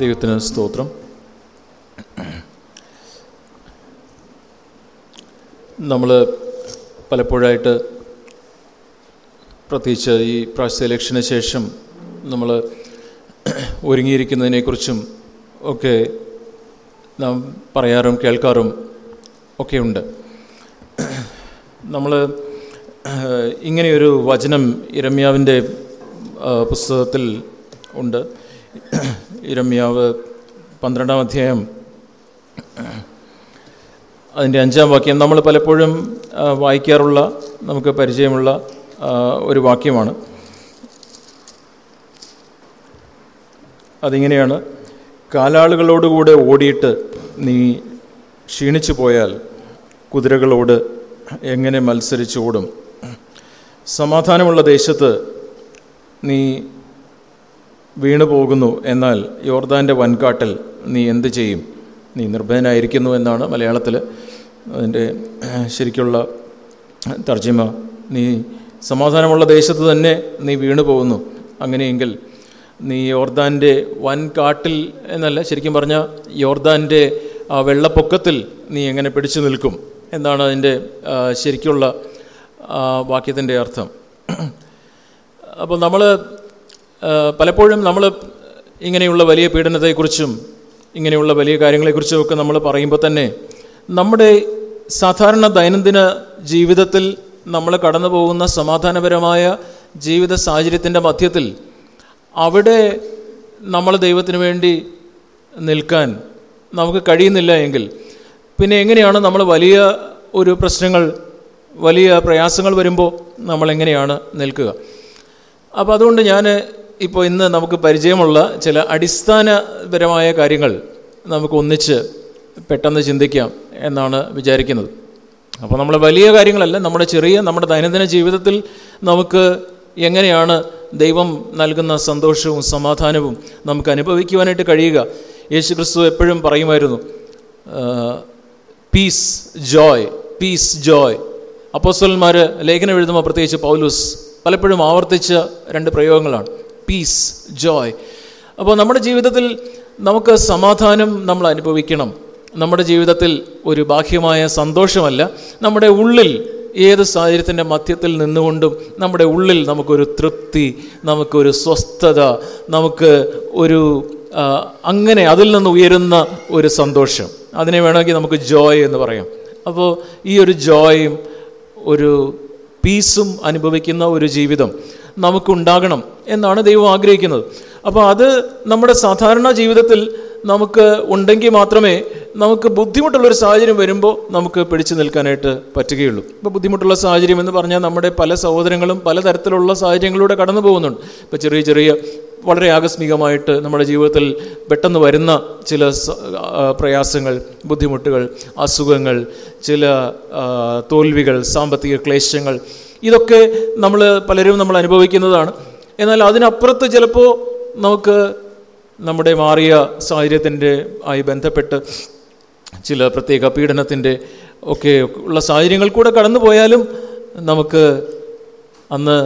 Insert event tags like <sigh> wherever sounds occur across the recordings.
ദൈവത്തിന് സ്തോത്രം. നമ്മൾ പലപ്പോഴായിട്ട് പ്രത്യേകിച്ച് ഈ പ്രാവശ്യത്തെ ഇലക്ഷന് ശേഷം നമ്മൾ ഒരുങ്ങിയിരിക്കുന്നതിനെക്കുറിച്ചും ഒക്കെ നാം പറയാറും കേൾക്കാറും ഒക്കെയുണ്ട് നമ്മൾ ഇങ്ങനെയൊരു വചനം ഇരമ്യാവിന്റെ പുസ്തകത്തിൽ ഉണ്ട്. ഇരമ്യാവ് പന്ത്രണ്ടാം അധ്യായം അതിന്റെ അഞ്ചാം വാക്യം. നമ്മൾ പലപ്പോഴും വായിക്കാറുള്ള നമുക്ക് പരിചയമുള്ള ഒരു വാക്യമാണ്. അതിങ്ങനെയാണ് കാലാളുകളോടുകൂടെ ഓടിയിട്ട് നീ ക്ഷീണിച്ചു പോയാൽ കുതിരകളോട് എങ്ങനെ മത്സരിച്ചു ഓടും? സമാധാനമുള്ള ദേശത്ത് നീ വീണു പോകുന്നു എന്നാൽ യോർദാന്റെ വൻകാട്ടിൽ നീ എന്ത് ചെയ്യും? നീ നിർഭയനായിരിക്കുന്നു എന്നാണ് മലയാളത്തിൽ അതിന്റെ ശരിക്കുള്ള തർജിമ നീ സമാധാനമുള്ള ദേശത്ത് തന്നെ നീ വീണു പോകുന്നു അങ്ങനെയെങ്കിൽ നീ യോർദാന്റെ വൻകാട്ടിൽ എന്നല്ല ശരിക്കും പറഞ്ഞാൽ യോർദാന്റെ ആ വെള്ളപ്പൊക്കത്തിൽ നീ എങ്ങനെ പിടിച്ചു നിൽക്കും എന്നാണ് അതിന്റെ ശരിക്കുള്ള വാക്യത്തിന്റെ അർത്ഥം. അപ്പോൾ നമ്മൾ പലപ്പോഴും നമ്മൾ ഇങ്ങനെയുള്ള വലിയ പീഡനത്തെക്കുറിച്ചും ഇങ്ങനെയുള്ള വലിയ കാര്യങ്ങളെക്കുറിച്ചും ഒക്കെ നമ്മൾ പറയുമ്പോൾ തന്നെ നമ്മുടെ സാധാരണ ദൈനംദിന ജീവിതത്തിൽ നമ്മൾ കടന്നു പോകുന്ന സമാധാനപരമായ ജീവിത സാഹചര്യത്തിന്റെ മധ്യത്തിൽ അവിടെ നമ്മൾ ദൈവത്തിന് വേണ്ടി നിൽക്കാൻ നമുക്ക് കഴിയുന്നില്ല എങ്കിൽ പിന്നെ എങ്ങനെയാണ് നമ്മൾ വലിയ ഒരു പ്രശ്നങ്ങൾ വലിയ പ്രയാസങ്ങൾ വരുമ്പോൾ നമ്മളെങ്ങനെയാണ് നിൽക്കുക? അപ്പോൾ അതുകൊണ്ട് ഞാൻ ഇപ്പോൾ ഇന്ന് നമുക്ക് പരിചയമുള്ള ചില അടിസ്ഥാനപരമായ കാര്യങ്ങൾ നമുക്ക് ഒന്നിച്ച് പെട്ടെന്ന് ചിന്തിക്കാം എന്നാണ് വിചാരിക്കുന്നത്. അപ്പോൾ നമ്മൾ വലിയ കാര്യങ്ങളല്ല നമ്മുടെ ചെറിയ നമ്മുടെ ദൈനംദിന ജീവിതത്തിൽ നമുക്ക് എങ്ങനെയാണ് ദൈവം നൽകുന്ന സന്തോഷവും സമാധാനവും നമുക്ക് അനുഭവിക്കുവാനായിട്ട് കഴിയുക? യേശു ക്രിസ്തു എപ്പോഴും പറയുമായിരുന്നു പീസ് ജോയ് പീസ് ജോയ് അപ്പോസ്റ്റലന്മാർ ലേഖനം എഴുതുമ്പോൾ പ്രത്യേകിച്ച് പൗലൂസ് പലപ്പോഴും ആവർത്തിച്ച രണ്ട് പ്രയോഗങ്ങളാണ്. പീസ് ജോയ് അപ്പോൾ നമ്മുടെ ജീവിതത്തിൽ നമുക്ക് സമാധാനം നമ്മൾ അനുഭവിക്കണം. നമ്മുടെ ജീവിതത്തിൽ ഒരു ബാഹ്യമായ സന്തോഷമല്ല. നമ്മുടെ ഉള്ളിൽ ഏത് സാഹചര്യത്തിന്റെ മധ്യത്തിൽ നിന്നുകൊണ്ടും നമ്മുടെ ഉള്ളിൽ നമുക്കൊരു തൃപ്തി നമുക്കൊരു സ്വസ്ഥത നമുക്ക് ഒരു അങ്ങനെ അതിൽ നിന്ന് ഉയരുന്ന ഒരു സന്തോഷം. അതിനെ വേണമെങ്കിൽ നമുക്ക് ജോയ് എന്ന് പറയാം. അപ്പോൾ ഈ ഒരു ജോയും ഒരു പീസും അനുഭവിക്കുന്ന ഒരു ജീവിതം. നമുക്കുണ്ടാകണം എന്നാണ് ദൈവം ആഗ്രഹിക്കുന്നത്. അപ്പോൾ അത് നമ്മുടെ സാധാരണ ജീവിതത്തിൽ നമുക്ക് ഉണ്ടെങ്കിൽ മാത്രമേ നമുക്ക് ബുദ്ധിമുട്ടുള്ളൊരു സാഹചര്യം വരുമ്പോൾ നമുക്ക് പിടിച്ചു നിൽക്കാനായിട്ട് പറ്റുകയുള്ളൂ. ഇപ്പോൾ ബുദ്ധിമുട്ടുള്ള സാഹചര്യം എന്ന് പറഞ്ഞാൽ നമ്മുടെ പല സഹോദരങ്ങളും പലതരത്തിലുള്ള സാഹചര്യങ്ങളിലൂടെ കടന്നു പോകുന്നുണ്ട്. ഇപ്പോൾ ചെറിയ ചെറിയ വളരെ ആകസ്മികമായിട്ട് നമ്മുടെ ജീവിതത്തിൽ പെട്ടെന്ന് വരുന്ന ചില പ്രയാസങ്ങൾ ബുദ്ധിമുട്ടുകൾ അസുഖങ്ങൾ ചില തോൽവികൾ സാമ്പത്തിക ക്ലേശങ്ങൾ ഇതൊക്കെ നമ്മൾ പലരും നമ്മൾ അനുഭവിക്കുന്നതാണ്. എന്നാൽ അതിനപ്പുറത്ത് ചിലപ്പോൾ നമുക്ക് നമ്മുടെ മാറിയ സാഹചര്യത്തിന്റെ ആയി ബന്ധപ്പെട്ട് ചില പ്രത്യേക പീഡനത്തിന്റെ ഒക്കെ ഉള്ള സാഹചര്യങ്ങൾ കൂടെ കടന്നു പോയാലും നമുക്ക് അന്ന്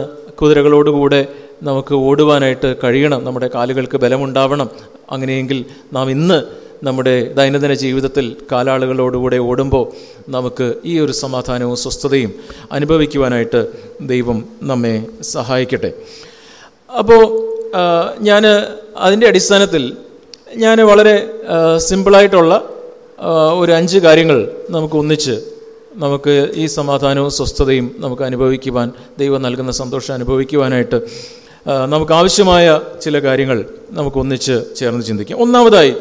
കുതിരകളോടുകൂടെ നമുക്ക് ഓടുവാനായിട്ട് കഴിയണം. നമ്മുടെ കാലുകൾക്ക് ബലമുണ്ടാവണം. അങ്ങനെയെങ്കിൽ നാം ഇന്ന് നമ്മുടെ ദൈനംദിന ജീവിതത്തിൽ കാലാളുകളോടുകൂടെ ഓടുമ്പോൾ നമുക്ക് ഈ ഒരു സമാധാനവും സ്വസ്ഥതയും അനുഭവിക്കുവാനായിട്ട് ദൈവം നമ്മെ സഹായിക്കട്ടെ. അപ്പോൾ ഞാൻ അതിന്റെ അടിസ്ഥാനത്തിൽ ഞാൻ വളരെ സിമ്പിളായിട്ടുള്ള ഒരു അഞ്ച് കാര്യങ്ങൾ നമുക്ക് ഒന്നിച്ച് നമുക്ക് ഈ സമാധാനവും സ്വസ്ഥതയും നമുക്ക് അനുഭവിക്കുവാൻ ദൈവം നൽകുന്ന സന്തോഷം അനുഭവിക്കുവാനായിട്ട് നമുക്ക് ആവശ്യമായ ചില കാര്യങ്ങൾ നമുക്ക് ഒന്നിച്ച് ചേർന്ന് ചിന്തിക്കാം. ഒന്നാമതായി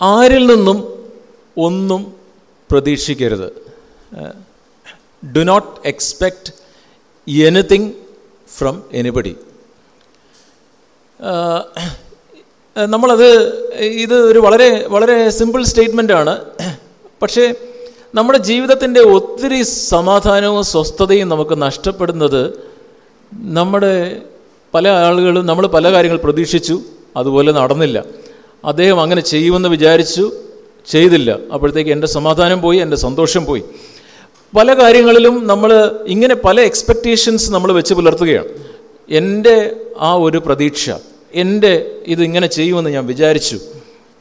ആരിൽ നിന്നും ഒന്നും പ്രതീക്ഷിക്കരുത്. Do not expect anything from anybody നമ്മളത് ഇത് ഒരു വളരെ വളരെ സിമ്പിൾ സ്റ്റേറ്റ്മെന്റ് ആണ്. പക്ഷേ നമ്മുടെ ജീവിതത്തിന്റെ ഒത്തിരി സമാധാനവും സ്വസ്ഥതയും നമുക്ക് നഷ്ടപ്പെടുന്നത് നമ്മുടെ പല ആളുകളും നമ്മൾ പല കാര്യങ്ങൾ പ്രതീക്ഷിച്ചു അതുപോലെ നടന്നില്ല. അദ്ദേഹം അങ്ങനെ ചെയ്യുമെന്ന് വിചാരിച്ചു ചെയ്തില്ല. അപ്പോഴത്തേക്ക് എന്റെ സമാധാനം പോയി എന്റെ സന്തോഷം പോയി. പല കാര്യങ്ങളിലും നമ്മൾ ഇങ്ങനെ പല എക്സ്പെക്റ്റേഷൻസ് നമ്മൾ വെച്ച് പുലർത്തുകയാണ്. എന്റെ ആ ഒരു പ്രതീക്ഷ എന്റെ ഇത് ഇങ്ങനെ ചെയ്യുമെന്ന് ഞാൻ വിചാരിച്ചു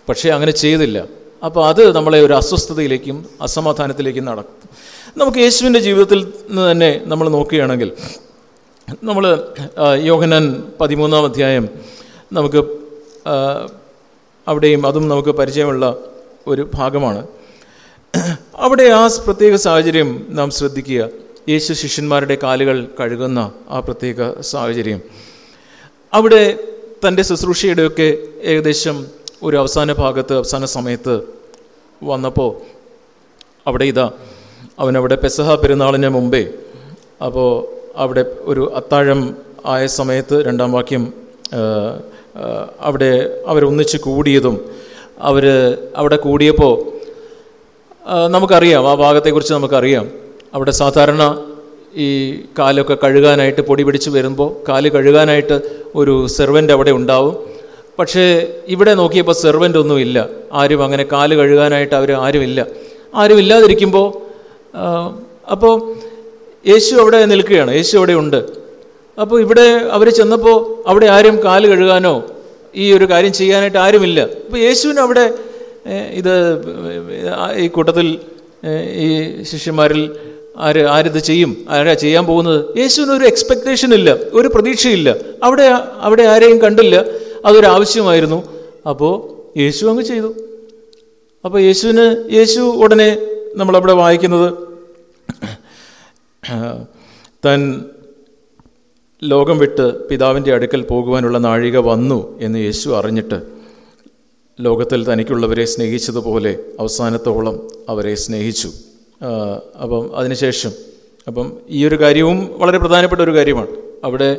പക്ഷേ അങ്ങനെ ചെയ്തില്ല. അപ്പോൾ അത് നമ്മളെ ഒരു അസ്വസ്ഥതയിലേക്കും അസമാധാനത്തിലേക്കും നടക്കും നമുക്ക് യേശുവിന്റെ ജീവിതത്തിൽ നിന്ന് തന്നെ നമ്മൾ നോക്കുകയാണെങ്കിൽ നമ്മൾ യോഹനാൻ പതിമൂന്നാം അധ്യായം നമുക്ക് അവിടെയും അതും നമുക്ക് പരിചയമുള്ള ഒരു ഭാഗമാണ്. അവിടെ ആ പ്രത്യേക സാഹചര്യം നാം ശ്രദ്ധിക്കുക. യേശു ശിഷ്യന്മാരുടെ കാലുകൾ കഴുകുന്ന ആ പ്രത്യേക സാഹചര്യം. അവിടെ തന്റെ ശുശ്രൂഷയുടെയൊക്കെ ഏകദേശം ഒരു അവസാന ഭാഗത്ത് അവസാന സമയത്ത് വന്നപ്പോൾ അവിടെ ഇതാ അവനവിടെ പെസഹ പെരുന്നാളിന് മുമ്പേ അപ്പോൾ അവിടെ ഒരു അത്താഴം ആയ സമയത്ത് രണ്ടാം വാക്യം അവിടെ അവരൊന്നിച്ച് കൂടിയതും അവർ അവിടെ കൂടിയപ്പോൾ നമുക്കറിയാം ആ ഭാഗത്തെക്കുറിച്ച് നമുക്കറിയാം. അവിടെ സാധാരണ ഈ കാലൊക്കെ കഴുകാനായിട്ട് പൊടി പിടിച്ച് വരുമ്പോൾ കാൽ കഴുകാനായിട്ട് ഒരു സെർവന്റ് അവിടെ ഉണ്ടാവും. പക്ഷേ ഇവിടെ നോക്കിയപ്പോൾ സെർവന്റ് ഒന്നുമില്ല ആരും അങ്ങനെ കാൽ കഴുകാനായിട്ട് അവർ ആരുമില്ല ആരും ഇല്ലാതിരിക്കുമ്പോൾ അപ്പോൾ യേശു അവിടെ നിൽക്കുകയാണ്. യേശു അവിടെ ഉണ്ട്. അപ്പോൾ ഇവിടെ അവർ ചെന്നപ്പോൾ അവിടെ ആരും കാൽ കഴുകാനോ ഈ ഒരു കാര്യം ചെയ്യാനായിട്ട് ആരുമില്ല. അപ്പോൾ യേശുവിന് അവിടെ ഇത് ഈ കൂട്ടത്തിൽ ഈ ശിഷ്യന്മാരിൽ ആര് ആരിത് ചെയ്യും? ആരാ ചെയ്യാൻ പോകുന്നത്? യേശുവിന് ഒരു എക്സ്പെക്റ്റേഷൻ ഇല്ല ഒരു പ്രതീക്ഷയില്ല. അവിടെ അവിടെ ആരെയും കണ്ടില്ല. അതൊരു ആവശ്യമായിരുന്നു. അപ്പോൾ യേശു അങ്ങ് ചെയ്തു. അപ്പോൾ യേശുവിന് യേശു ഉടനെ നമ്മളവിടെ വായിക്കുന്നത് താൻ ലോകം വിട്ട് പിതാവിന്റെ അടുക്കൽ പോകുവാനുള്ള നാഴിക വന്നു എന്ന് യേശു അറിഞ്ഞിട്ട് ലോകത്തിൽ തനിക്കുള്ളവരെ സ്നേഹിച്ചതുപോലെ അവസാനത്തോളം അവരെ സ്നേഹിച്ചു. അപ്പം അതിനുശേഷം അപ്പം ഈ ഒരു കാര്യവും വളരെ പ്രധാനപ്പെട്ട ഒരു കാര്യമാണ്. അവിടെ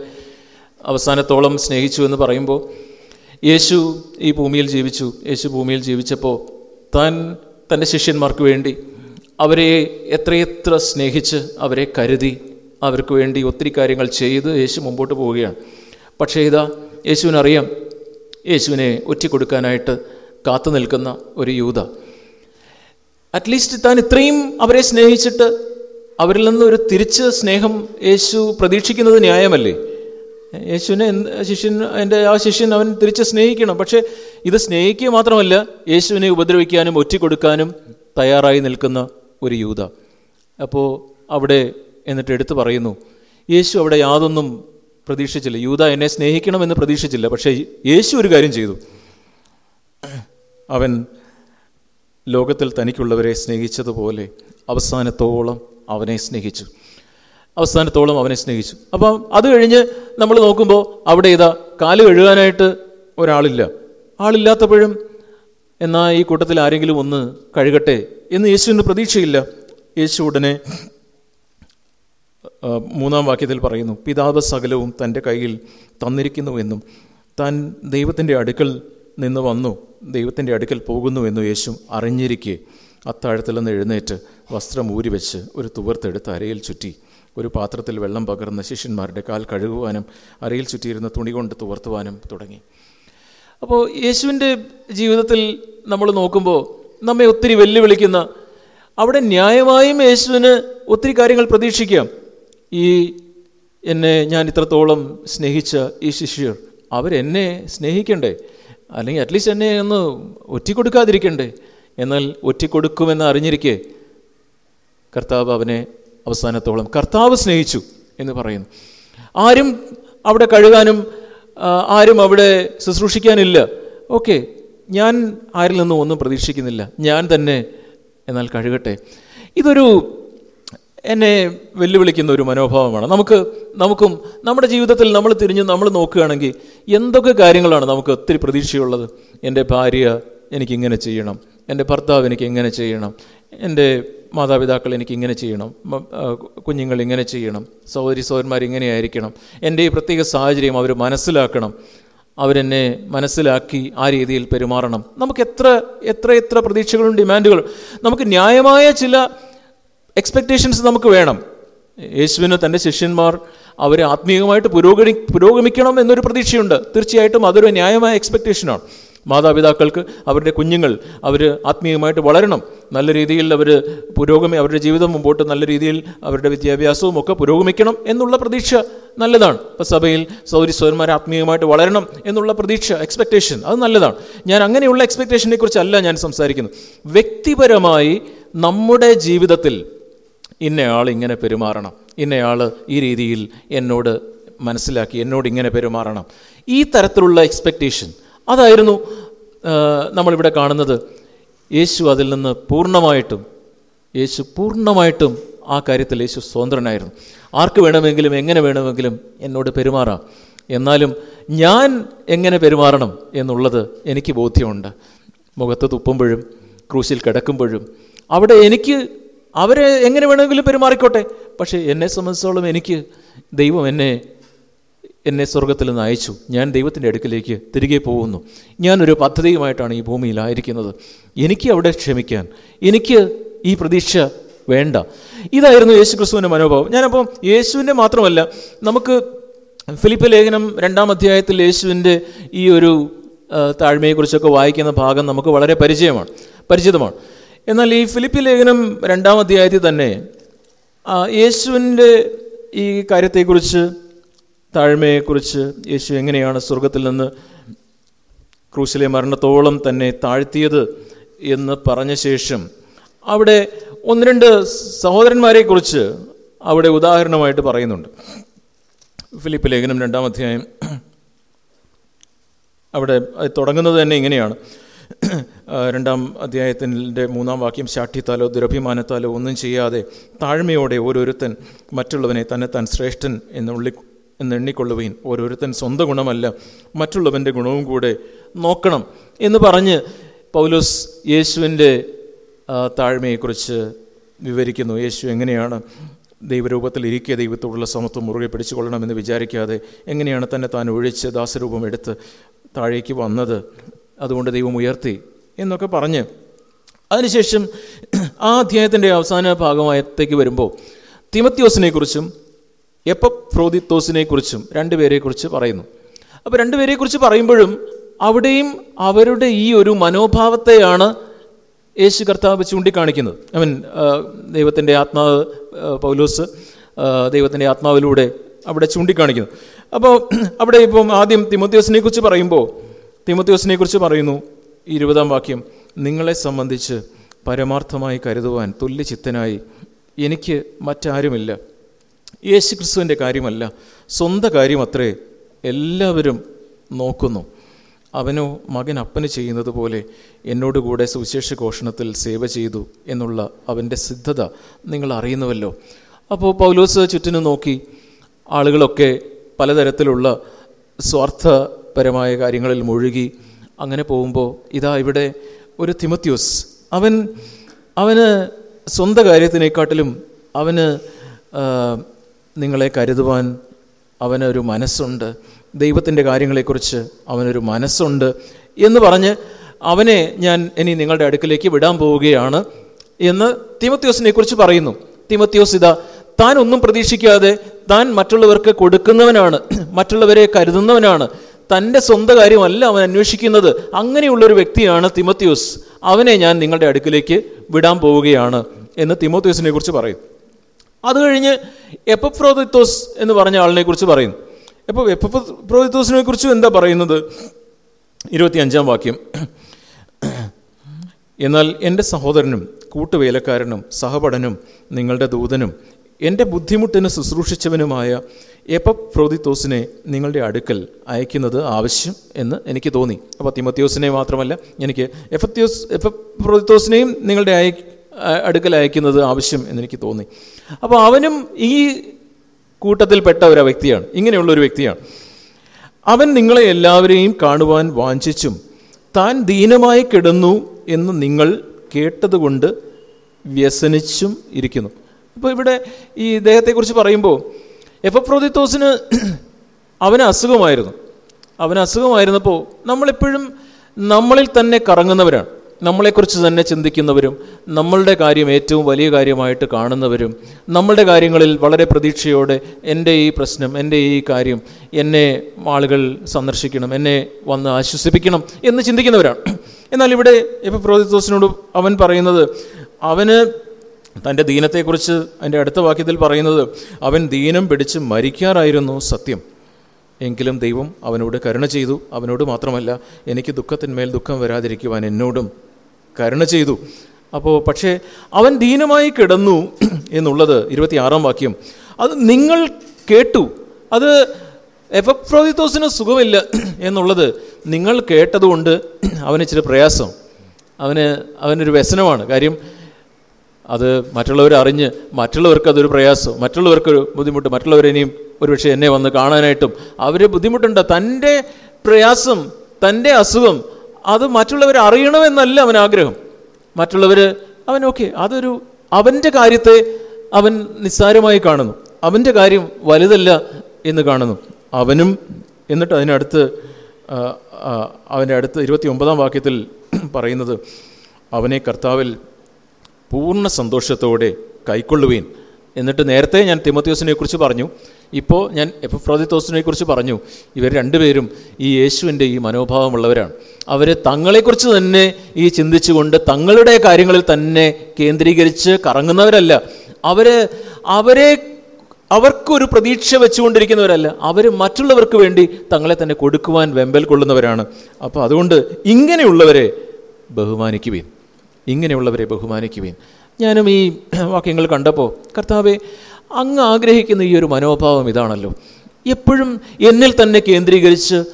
അവസാനത്തോളം സ്നേഹിച്ചു എന്ന് പറയുമ്പോൾ യേശു ഈ ഭൂമിയിൽ ജീവിച്ചു. യേശു ഭൂമിയിൽ ജീവിച്ചപ്പോൾ താൻ തന്റെ ശിഷ്യന്മാർക്ക് വേണ്ടി അവരെ എത്രയെത്ര സ്നേഹിച്ച് അവരെ കരുതി അവർക്ക് വേണ്ടി ഒത്തിരി കാര്യങ്ങൾ ചെയ്ത് യേശു മുമ്പോട്ട് പോവുകയാണ്. പക്ഷേ ഇതാ യേശുവിനറിയാം യേശുവിനെ ഒറ്റിക്കൊടുക്കാനായിട്ട് കാത്തു നിൽക്കുന്ന ഒരു യൂത. അറ്റ്ലീസ്റ്റ് താൻ ഇത്രയും അവരെ സ്നേഹിച്ചിട്ട് അവരിൽ നിന്ന് ഒരു തിരിച്ച് സ്നേഹം യേശു പ്രതീക്ഷിക്കുന്നത് ന്യായമല്ലേ? യേശുവിനെ ശിഷ്യൻ എന്റെ ആ ശിഷ്യൻ അവൻ തിരിച്ച് സ്നേഹിക്കണം. പക്ഷേ ഇത് സ്നേഹിക്കുക മാത്രമല്ല യേശുവിനെ ഉപദ്രവിക്കാനും ഒറ്റിക്കൊടുക്കാനും തയ്യാറായി നിൽക്കുന്ന ഒരു യൂത. അപ്പോൾ അവിടെ എന്നിട്ട് എടുത്തു പറയുന്നു യേശു അവിടെ യാതൊന്നും പ്രതീക്ഷിച്ചില്ല. യൂത എന്നെ സ്നേഹിക്കണമെന്ന് പ്രതീക്ഷിച്ചില്ല. പക്ഷേ യേശു ഒരു കാര്യം ചെയ്തു. അവൻ ലോകത്തിൽ തനിക്കുള്ളവരെ സ്നേഹിച്ചതുപോലെ അവസാനത്തോളം അവനെ സ്നേഹിച്ചു. അവസാനത്തോളം അവനെ സ്നേഹിച്ചു. അപ്പം അത് കഴിഞ്ഞ് നമ്മൾ നോക്കുമ്പോൾ അവിടെ ഇതാ കാൽ കഴുകാനായിട്ട് ഒരാളില്ല. ആളില്ലാത്തപ്പോഴും എന്നാൽ ഈ കൂട്ടത്തിൽ ആരെങ്കിലും ഒന്ന് കഴുകട്ടെ എന്ന് യേശുവിന് പ്രതീക്ഷയില്ല. യേശു ഉടനെ മൂന്നാം വാക്യത്തിൽ പറയുന്നു പിതാവ് സകലവും തന്റെ കയ്യിൽ തന്നിരിക്കുന്നുവെന്നും താൻ ദൈവത്തിന്റെ അടുക്കൽ നിന്ന് വന്നു ദൈവത്തിന്റെ അടുക്കൽ പോകുന്നു എന്നും യേശു അറിഞ്ഞിരിക്കെ അത്താഴത്തിൽ നിന്ന് എഴുന്നേറ്റ് വസ്ത്രം ഊരിവെച്ച് ഒരു തുവർത്തെടുത്ത് അരയിൽ ചുറ്റി ഒരു പാത്രത്തിൽ വെള്ളം പകർന്ന് ശിഷ്യന്മാരുടെ കാൽ കഴുകുവാനും അരയിൽ ചുറ്റിയിരുന്ന തുണി കൊണ്ട് തുവർത്തുവാനും തുടങ്ങി. അപ്പോൾ യേശുവിന്റെ ജീവിതത്തിൽ നമ്മൾ നോക്കുമ്പോൾ നമ്മെ ഒത്തിരി വെല്ലുവിളിക്കുന്ന അവിടെ ന്യായമായും യേശുവിന് ഒത്തിരി കാര്യങ്ങൾ പ്രതീക്ഷിക്കാം. ഈ എന്നെ ഞാൻ ഇത്രത്തോളം സ്നേഹിച്ച ഈ ശിഷ്യർ അവരെന്നെ സ്നേഹിക്കണ്ടേ? അല്ലെങ്കിൽ അറ്റ്ലീസ്റ്റ് എന്നെ ഒന്ന് ഒറ്റിക്കൊടുക്കാതിരിക്കണ്ടേ? എന്നാൽ ഒറ്റിക്കൊടുക്കുമെന്ന് അറിഞ്ഞിരിക്കെ കർത്താവ് അവനെ അവസാനത്തോളം കർത്താവ് സ്നേഹിച്ചു എന്ന് പറയുന്നു. ആരും അവിടെ കഴുകാനും ആരും അവിടെ ശുശ്രൂഷിക്കാനില്ല. ഓക്കെ ഞാൻ ആരിൽ നിന്നും ഒന്നും പ്രതീക്ഷിക്കുന്നില്ല. ഞാൻ തന്നെ എന്നാൽ കഴുകട്ടെ. ഇതൊരു എന്നെ വെല്ലുവിളിക്കുന്ന ഒരു മനോഭാവമാണ്. നമുക്ക് നമുക്കും നമ്മുടെ ജീവിതത്തിൽ നമ്മൾ തിരിഞ്ഞ് നമ്മൾ നോക്കുകയാണെങ്കിൽ എന്തൊക്കെ കാര്യങ്ങളാണ് നമുക്ക് ഒത്തിരി പ്രതീക്ഷയുള്ളത്? എന്റെ ഭാര്യ എനിക്കിങ്ങനെ ചെയ്യണം. എന്റെ ഭർത്താവ് എനിക്ക് എങ്ങനെ ചെയ്യണം. എന്റെ മാതാപിതാക്കൾ എനിക്ക് ഇങ്ങനെ ചെയ്യണം കുഞ്ഞുങ്ങൾ ഇങ്ങനെ ചെയ്യണം. സഹോദരി സഹോദരന്മാർ ഇങ്ങനെ ആയിരിക്കണം. എന്റെ ഈ പ്രത്യേക സാഹചര്യം അവർ മനസ്സിലാക്കണം. അവരെന്നെ മനസ്സിലാക്കി ആ രീതിയിൽ പെരുമാറണം. നമുക്ക് എത്ര എത്ര എത്ര പ്രതീക്ഷകളും ഡിമാൻഡുകളും. നമുക്ക് ന്യായമായ ചില എക്സ്പെക്റ്റേഷൻസ് നമുക്ക് വേണം. യേശുവിന് തന്റെ ശിഷ്യന്മാർ അവരെ ആത്മീയമായിട്ട് പുരോഗമി പുരോഗമിക്കണം എന്നൊരു പ്രതീക്ഷയുണ്ട്. തീർച്ചയായിട്ടും അതൊരു ന്യായമായ എക്സ്പെക്റ്റേഷനാണ് മാതാപിതാക്കൾക്ക് അവരുടെ കുഞ്ഞുങ്ങൾ അവർ ആത്മീയമായിട്ട് വളരണം. നല്ല രീതിയിൽ അവർ പുരോഗമി അവരുടെ ജീവിതം മുമ്പോട്ട് നല്ല രീതിയിൽ അവരുടെ വിദ്യാഭ്യാസവും ഒക്കെ പുരോഗമിക്കണം എന്നുള്ള പ്രതീക്ഷ നല്ലതാണ്. ഇപ്പോൾ സഭയിൽ സൗരി സ്വരന്മാർ ആത്മീയമായിട്ട് വളരണം എന്നുള്ള പ്രതീക്ഷ എക്സ്പെക്റ്റേഷൻ അത് നല്ലതാണ്. ഞാൻ അങ്ങനെയുള്ള എക്സ്പെക്റ്റേഷനെ കുറിച്ചല്ല ഞാൻ സംസാരിക്കുന്നത്. വ്യക്തിപരമായി നമ്മുടെ ജീവിതത്തിൽ ഇന്നയാൾ ഇങ്ങനെ പെരുമാറണം. ഇന്നയാൾ ഈ രീതിയിൽ എന്നോട് മനസ്സിലാക്കി എന്നോട് ഇങ്ങനെ പെരുമാറണം. ഈ തരത്തിലുള്ള എക്സ്പെക്റ്റേഷൻ അതായിരുന്നു നമ്മളിവിടെ കാണുന്നത്. യേശു അതിൽ നിന്ന് പൂർണമായിട്ടും യേശു പൂർണമായിട്ടും ആ കാര്യത്തിൽ യേശു സ്വതന്ത്രനായിരുന്നു. ആർക്ക് വേണമെങ്കിലും എങ്ങനെ വേണമെങ്കിലും എന്നോട് പെരുമാറാം. എന്നാലും ഞാൻ എങ്ങനെ പെരുമാറണം എന്നുള്ളത് എനിക്ക് ബോധ്യമുണ്ട്. മുഖത്ത് തുപ്പുമ്പോഴും ക്രൂശിൽ കിടക്കുമ്പോഴും. അവിടെ എനിക്ക് അവരെ എങ്ങനെ വേണമെങ്കിലും പെരുമാറിക്കോട്ടെ? പക്ഷേ എന്നെ സംബന്ധിച്ചോളം എനിക്ക് ദൈവം എന്നെ എന്നെ സ്വർഗത്തിൽ നിന്ന് അയച്ചു. ഞാൻ ദൈവത്തിന്റെ അടുക്കിലേക്ക് തിരികെ പോകുന്നു. ഞാനൊരു പദ്ധതിയുമായിട്ടാണ് ഈ ഭൂമിയിലായിരിക്കുന്നത് എനിക്ക് അവിടെ ക്ഷമിക്കാൻ എനിക്ക് ഈ പ്രതീക്ഷ വേണ്ട. ഇതായിരുന്നു യേശു ക്രിസ്തുവിന്റെ മനോഭാവം. ഞാനപ്പോൾ യേശുവിന്റെ മാത്രമല്ല നമുക്ക് ഫിലിപ്പ് ലേഖനം രണ്ടാം അധ്യായത്തിൽ യേശുവിന്റെ ഈ ഒരു താഴ്മയെക്കുറിച്ചൊക്കെ വായിക്കുന്ന ഭാഗം നമുക്ക് വളരെ പരിചയമാണ് പരിചിതമാണ്. എന്നാൽ ഈ ഫിലിപ്പി ലേഖനം രണ്ടാം അധ്യായത്തിൽ തന്നെ യേശുവിന്റെ ഈ കാര്യത്തെക്കുറിച്ച് താഴ്മയെക്കുറിച്ച് യേശു എങ്ങനെയാണ് സ്വർഗത്തിൽ നിന്ന് ക്രൂശിലെ മരണത്തോളം തന്നെ താഴ്ത്തിയത് എന്ന് പറഞ്ഞ ശേഷം അവിടെ ഒന്ന് രണ്ട് സഹോദരന്മാരെക്കുറിച്ച് അവിടെ ഉദാഹരണമായിട്ട് പറയുന്നുണ്ട്. ഫിലിപ്പ് ലേഖനം രണ്ടാം അധ്യായം അവിടെ തുടങ്ങുന്നത് തന്നെ ഇങ്ങനെയാണ്. രണ്ടാം അധ്യായത്തിന്റെ മൂന്നാം വാക്യം ശാഠ്യത്താലോ ദുരഭിമാനത്താലോ ഒന്നും ചെയ്യാതെ താഴ്മയോടെ ഓരോരുത്തൻ മറ്റുള്ളവനെ തന്നെ താൻ ശ്രേഷ്ഠൻ എന്നുള്ളി എന്ന് എണ്ണിക്കൊള്ളുകയും ഓരോരുത്തൻ സ്വന്തം ഗുണമല്ല മറ്റുള്ളവന്റെ ഗുണവും കൂടെ നോക്കണം എന്ന് പറഞ്ഞ് പൗലോസ് യേശുവിന്റെ താഴ്മയെക്കുറിച്ച് വിവരിക്കുന്നു. യേശു എങ്ങനെയാണ് ദൈവരൂപത്തിൽ ഇരിക്കുക ദൈവത്തോടുള്ള സമത്വം മുറുകെ പിടിച്ചുകൊള്ളണമെന്ന് വിചാരിക്കാതെ എങ്ങനെയാണ് തന്നെ താൻ ഒഴിച്ച് ദാസരൂപം എടുത്ത് താഴേക്ക് വന്നത്? അതുകൊണ്ട് ദൈവം ഉയർത്തി എന്നൊക്കെ പറഞ്ഞ് അതിനുശേഷം ആ അധ്യായത്തിന്റെ അവസാന ഭാഗമായത്തേക്ക് വരുമ്പോൾ തിമത്യോസിനെ കുറിച്ചും എപ്പഫ്രോദിത്തോസിനെ കുറിച്ചും രണ്ടുപേരെക്കുറിച്ച് പറയുന്നു. അപ്പോൾ രണ്ടുപേരെക്കുറിച്ച് പറയുമ്പോഴും അവിടെയും അവരുടെ ഈ ഒരു മനോഭാവത്തെയാണ് യേശു കർത്താവ് ചൂണ്ടിക്കാണിക്കുന്നത്. ഐ മീൻ ദൈവത്തിന്റെ ആത്മാവ് പൗലോസ് ദൈവത്തിന്റെ ആത്മാവിലൂടെ അവിടെ ചൂണ്ടിക്കാണിക്കുന്നു. അപ്പോൾ അവിടെ ഇപ്പം ആദ്യം തിമോത്യോസിനെ കുറിച്ച് പറയുമ്പോൾ തിമോത്യോസിനെ കുറിച്ച് പറയുന്നു. ഇരുപതാം വാക്യം നിങ്ങളെ സംബന്ധിച്ച് പരമാർത്ഥമായി കരുതുവാൻ തുല്യചിത്തനായി എനിക്ക് മറ്റാരുമില്ല. യേശു ക്രിസ്തുവിന്റെ കാര്യമല്ല സ്വന്തം കാര്യം അത്രേ എല്ലാവരും നോക്കുന്നു. അവനോ മകൻ അപ്പന് ചെയ്യുന്നത് പോലെ എന്നോടുകൂടെ സുവിശേഷ ഘോഷണത്തിൽ സേവ ചെയ്തു എന്നുള്ള അവന്റെ സിദ്ധത നിങ്ങൾ അറിയുന്നുവല്ലോ. അപ്പോൾ പൗലോസ് ചുറ്റിനും നോക്കി ആളുകളൊക്കെ പലതരത്തിലുള്ള സ്വാർത്ഥപരമായ കാര്യങ്ങളിൽ മുഴുകി അങ്ങനെ പോകുമ്പോൾ ഇതാ ഇവിടെ ഒരു തിമത്യോസ്. അവൻ അവന് സ്വന്തം കാര്യത്തിനെക്കാട്ടിലും അവന് നിങ്ങളെ കരുതുവാൻ അവനൊരു മനസ്സുണ്ട്. ദൈവത്തിന്റെ കാര്യങ്ങളെക്കുറിച്ച് അവനൊരു മനസ്സുണ്ട് എന്ന് പറഞ്ഞ് അവനെ ഞാൻ ഇനി നിങ്ങളുടെ അടുക്കിലേക്ക് വിടാൻ പോവുകയാണ് എന്ന് തിമത്യോസിനെ കുറിച്ച് പറയുന്നു. തിമത്യോസ് ഇതാ താൻ ഒന്നും പ്രതീക്ഷിക്കാതെ താൻ മറ്റുള്ളവർക്ക് കൊടുക്കുന്നവനാണ് മറ്റുള്ളവരെ കരുതുന്നവനാണ്. തന്റെ സ്വന്തം കാര്യമല്ല അവൻ അന്വേഷിക്കുന്നത്. അങ്ങനെയുള്ളൊരു വ്യക്തിയാണ് തിമത്യൂസ് അവനെ ഞാൻ നിങ്ങളുടെ അടുക്കിലേക്ക് വിടാൻ പോവുകയാണ് എന്ന് തിമോത്യൂസിനെ കുറിച്ച് പറയും. അത് കഴിഞ്ഞ് എപ്പഫ്രോദിത്തോസ് എന്ന് പറഞ്ഞ ആളിനെ കുറിച്ച് പറയും. എപ്പോൾ എപ്പഫ്രോദിത്തോസിനെ കുറിച്ചും എന്താ പറയുന്നത്? ഇരുപത്തിയഞ്ചാം വാക്യം. എന്നാൽ എന്റെ സഹോദരനും കൂട്ടുവേലക്കാരനും സഹപടനും നിങ്ങളുടെ ദൂതനും എന്റെ ബുദ്ധിമുട്ടിന് ശുശ്രൂഷിച്ചവനുമായ എപ്പഫ്രോദിത്തോസിനെ നിങ്ങളുടെ അടുക്കൽ അയക്കുന്നത് ആവശ്യം എന്ന് എനിക്ക് തോന്നി. അപ്പോൾ തിമത്യോസിനെ മാത്രമല്ല എനിക്ക് എഫത്യോസ് എഫപ്രോദിത്തോസിനെയും നിങ്ങളുടെ അയ അടുക്കൽ അയക്കുന്നത് ആവശ്യം എന്നെനിക്ക് തോന്നി. അപ്പോൾ അവനും ഈ കൂട്ടത്തിൽപ്പെട്ട ഒരു വ്യക്തിയാണ്. ഇങ്ങനെയുള്ള ഒരു വ്യക്തിയാണ്. അവൻ നിങ്ങളെ എല്ലാവരെയും കാണുവാൻ വാഞ്ചിച്ചും താൻ ദീനമായി കിടന്നു എന്ന് നിങ്ങൾ കേട്ടതുകൊണ്ട് വ്യസനിച്ചും ഇരിക്കുന്നു. അപ്പോൾ ഇവിടെ ഈ ഇദ്ദേഹത്തെക്കുറിച്ച് പറയുമ്പോൾ എഫപ്രോദിത്തോസിന് അവന് അസുഖമായിരുന്നു. അവന് അസുഖമായിരുന്നപ്പോൾ നമ്മളെപ്പോഴും നമ്മളിൽ തന്നെ കറങ്ങുന്നവരാണ്. നമ്മളെക്കുറിച്ച് തന്നെ ചിന്തിക്കുന്നവരും നമ്മളുടെ കാര്യം ഏറ്റവും വലിയ കാര്യമായിട്ട് കാണുന്നവരും നമ്മളുടെ കാര്യങ്ങളിൽ വളരെ പ്രതീക്ഷയോടെ എന്റെ ഈ പ്രശ്നം എന്റെ ഈ കാര്യം എന്നെ ആളുകൾ സന്ദർശിക്കണം എന്നെ വന്ന് ആശ്വസിപ്പിക്കണം എന്ന് ചിന്തിക്കുന്നവരാണ്. എന്നാൽ ഇവിടെ ഇപ്പോൾ പ്രോദിത്തോസിനോട് അവൻ പറയുന്നത് അവന് തന്റെ ദീനത്തെക്കുറിച്ച് അതിന്റെ അടുത്ത വാക്യത്തിൽ പറയുന്നത് അവൻ ദീനം പിടിച്ച് മരിക്കാറായിരുന്നു സത്യം. എങ്കിലും ദൈവം അവനോട് കരുണ ചെയ്തു. അവനോട് മാത്രമല്ല എനിക്ക് ദുഃഖത്തിന്മേൽ ദുഃഖം വരാതിരിക്കുവാൻ എന്നോടും കരുണ ചെയ്തു. അപ്പോൾ പക്ഷേ അവൻ ദീനമായി കിടന്നു <clears throat> എന്നുള്ളത് ഇരുപത്തിയാറാം വാക്യം. അത് നിങ്ങൾ കേട്ടു. അത് എഫപ്രോദിത്തോസിന് സുഖമില്ല <clears throat> എന്നുള്ളത് നിങ്ങൾ കേട്ടതുകൊണ്ട് <clears throat> അവന് ഇച്ചിരി പ്രയാസം. അവന് അവനൊരു വ്യസനമാണ്. കാര്യം അത് മറ്റുള്ളവർ അറിഞ്ഞ് മറ്റുള്ളവർക്ക് അതൊരു പ്രയാസം മറ്റുള്ളവർക്കൊരു ബുദ്ധിമുട്ട് മറ്റുള്ളവർ ഇനിയും ഒരുപക്ഷെ എന്നെ വന്ന് കാണാനായിട്ടും അവർ ബുദ്ധിമുട്ടുണ്ട്. തന്റെ പ്രയാസം തന്റെ അസുഖം അത് മറ്റുള്ളവർ അറിയണമെന്നല്ല അവൻ ആഗ്രഹം. മറ്റുള്ളവർ അവൻ ഓക്കെ അതൊരു അവന്റെ കാര്യത്തെ അവൻ നിസ്സാരമായി കാണുന്നു. അവന്റെ കാര്യം വലുതല്ല എന്ന് കാണുന്നു. അവനും എന്നിട്ട് അതിനടുത്ത് അവന്റെ അടുത്ത് ഇരുപത്തി ഒമ്പതാം വാക്യത്തിൽ പറയുന്നത് അവനെ കർത്താവിൽ പൂർണ സന്തോഷത്തോടെ കൈക്കൊള്ളുവീൻ. എന്നിട്ട് നേരത്തെ ഞാൻ തിമത്യോസിനെ കുറിച്ച് പറഞ്ഞു. ഇപ്പോൾ ഞാൻ എഫ്രോദിത്തോസിനെ കുറിച്ച് പറഞ്ഞു. ഇവർ രണ്ടുപേരും ഈ യേശുവിന്റെ ഈ മനോഭാവമുള്ളവരാണ്. അവർ തങ്ങളെക്കുറിച്ച് തന്നെ ഈ ചിന്തിച്ചുകൊണ്ട് തങ്ങളുടെ കാര്യങ്ങളിൽ തന്നെ കേന്ദ്രീകരിച്ച് കറങ്ങുന്നവരല്ല. അവർ അവരെ അവർക്കൊരു പ്രതീക്ഷ വെച്ചുകൊണ്ടിരിക്കുന്നവരല്ല. അവർ മറ്റുള്ളവർക്ക് വേണ്ടി തങ്ങളെ തന്നെ കൊടുക്കുവാൻ വെമ്പൽ കൊള്ളുന്നവരാണ്. അപ്പോൾ അതുകൊണ്ട് ഇങ്ങനെയുള്ളവരെ ബഹുമാനിക്കുവീൻ. ഇങ്ങനെയുള്ളവരെ ബഹുമാനിക്കുവേൻ. ഞാനും ഈ വാക്യങ്ങൾ കണ്ടപ്പോൾ കർത്താവെ അങ്ങ് ആഗ്രഹിക്കുന്ന ഈ ഒരു മനോഭാവം ഇതാണല്ലോ. എപ്പോഴും എന്നിൽ തന്നെ കേന്ദ്രീകരിച്ച്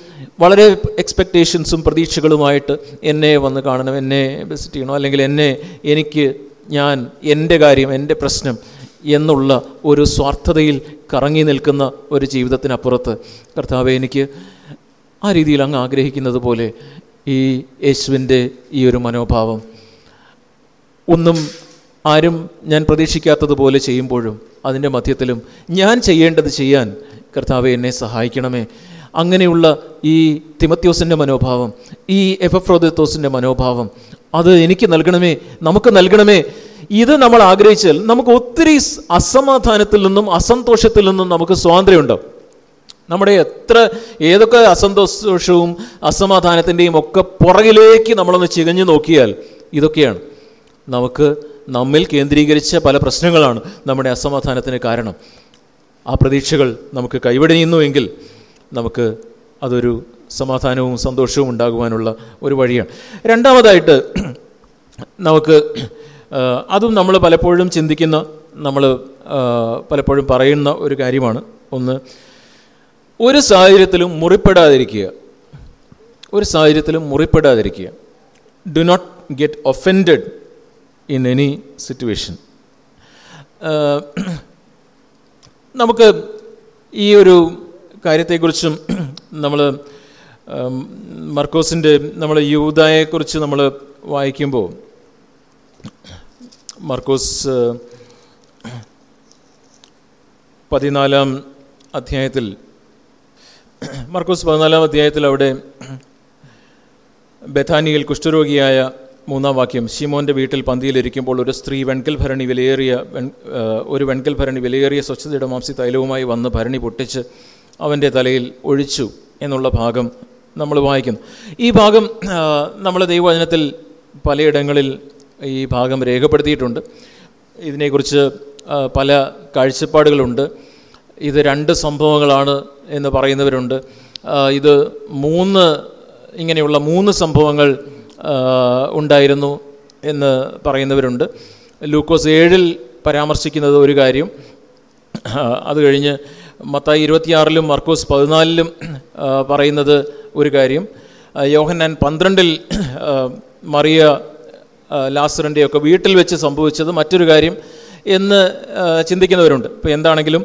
വളരെ എക്സ്പെക്റ്റേഷൻസും പ്രതീക്ഷകളുമായിട്ട് എന്നെ വന്ന് കാണണം എന്നെ വിസിറ്റ് ചെയ്യണം അല്ലെങ്കിൽ എന്നെ എനിക്ക് ഞാൻ എന്റെ കാര്യം എന്റെ പ്രശ്നം എന്നുള്ള ഒരു സ്വാർത്ഥതയിൽ കറങ്ങി നിൽക്കുന്ന ഒരു ജീവിതത്തിനപ്പുറത്ത് കർത്താവെ എനിക്ക് ആ രീതിയിൽ അങ്ങ് ആഗ്രഹിക്കുന്നത് പോലെ ഈ യേശുവിന്റെ ഈ ഒരു മനോഭാവം ഒന്നും ആരും ഞാൻ പ്രതീക്ഷിക്കാത്തതുപോലെ ചെയ്യുമ്പോഴും അതിന്റെ മധ്യത്തിലും ഞാൻ ചെയ്യേണ്ടത് ചെയ്യാൻ കർത്താവെ എന്നെ സഹായിക്കണമേ. അങ്ങനെയുള്ള ഈ തിമത്യോസിന്റെ മനോഭാവം ഈ എഫഫ്രോദത്തോസിന്റെ മനോഭാവം അത് എനിക്ക് നൽകണമേ നമുക്ക് നൽകണമേ. ഇത് നമ്മൾ ആഗ്രഹിച്ചാൽ നമുക്ക് ഒത്തിരി അസമാധാനത്തിൽ നിന്നും അസന്തോഷത്തിൽ നിന്നും നമുക്ക് സ്വാതന്ത്ര്യമുണ്ടാവും നമ്മുടെ എത്ര ഏതൊക്കെ അസന്തോഷവും അസമാധാനത്തിന്റെയും ഒക്കെ പുറകിലേക്ക് നമ്മളൊന്ന് ചികഞ്ഞു നോക്കിയാൽ ഇതൊക്കെയാണ്. നമുക്ക് നമ്മിൽ കേന്ദ്രീകരിച്ച പല പ്രശ്നങ്ങളാണ് നമ്മുടെ അസമാധാനത്തിന് കാരണം. ആ പ്രതീക്ഷകൾ നമുക്ക് കൈവിടിയുന്നുവെങ്കിൽ നമുക്ക് അതൊരു സമാധാനവും സന്തോഷവും ഉണ്ടാകുവാനുള്ള ഒരു വഴിയാണ്. രണ്ടാമതായിട്ട് നമുക്ക് അതും നമ്മൾ പലപ്പോഴും ചിന്തിക്കുന്ന നമ്മൾ പലപ്പോഴും പറയുന്ന ഒരു കാര്യമാണ്. ഒന്ന് ഒരു സാഹചര്യത്തിലും മുറിപ്പെടാതിരിക്കുക. ഒരു സാഹചര്യത്തിലും മുറിപ്പെടാതിരിക്കുക. Do not get offended in any situation നമുക്ക് ഈ ഒരു കാര്യത്തെക്കുറിച്ചും <clears throat> നമ്മൾ മർക്കോസിന്റെ നമ്മൾ യൂതായെക്കുറിച്ച് നമ്മൾ വായിക്കുമ്പോൾ മർക്കോസ് പതിനാലാം അധ്യായത്തിൽ മർക്കോസ് പതിനാലാം അധ്യായത്തിൽ അവിടെ ബഥാനിയിൽ കുഷ്ഠരോഗിയായ മൂന്നാം വാക്യം ഷിമോന്റെ വീട്ടിൽ പന്തിയിലിരിക്കുമ്പോൾ ഒരു സ്ത്രീ വെൺകൽ ഭരണി വിലയേറിയ ഒരു വെൺകൽ ഭരണി വിലയേറിയ സ്വച്ഛതയുടെ മാംസി തൈലവുമായി വന്ന് ഭരണി പൊട്ടിച്ച് അവന്റെ തലയിൽ ഒഴിച്ചു എന്നുള്ള ഭാഗം നമ്മൾ വായിക്കുന്നു ഈ ഭാഗം നമ്മൾ ദൈവവചനത്തിൽ പലയിടങ്ങളിൽ ഈ ഭാഗം രേഖപ്പെടുത്തിയിട്ടുണ്ട്. ഇതിനെക്കുറിച്ച് പല കാഴ്ചപ്പാടുകളുണ്ട്. ഇത് രണ്ട് സംഭവങ്ങളാണ് എന്ന് പറയുന്നവരുണ്ട്. ഇത് മൂന്ന് ഇങ്ങനെയുള്ള മൂന്ന് സംഭവങ്ങൾ ഉണ്ടായിരുന്നു എന്ന് പറയുന്നവരുണ്ട്. ലൂക്കോസ് ഏഴിൽ പരാമർശിക്കുന്നത് ഒരു കാര്യം. അത് കഴിഞ്ഞ് മത്തായി ഇരുപത്തിയാറിലും മർക്കോസ് പതിനാലിലും പറയുന്നത് ഒരു കാര്യം. യോഹന്നാൻ പന്ത്രണ്ടിൽ മറിയ ലാസറിന്റെയൊക്കെ വീട്ടിൽ വെച്ച് സംഭവിച്ചത് മറ്റൊരു കാര്യം എന്ന് ചിന്തിക്കുന്നവരുണ്ട്. ഇപ്പോൾ എന്താണെങ്കിലും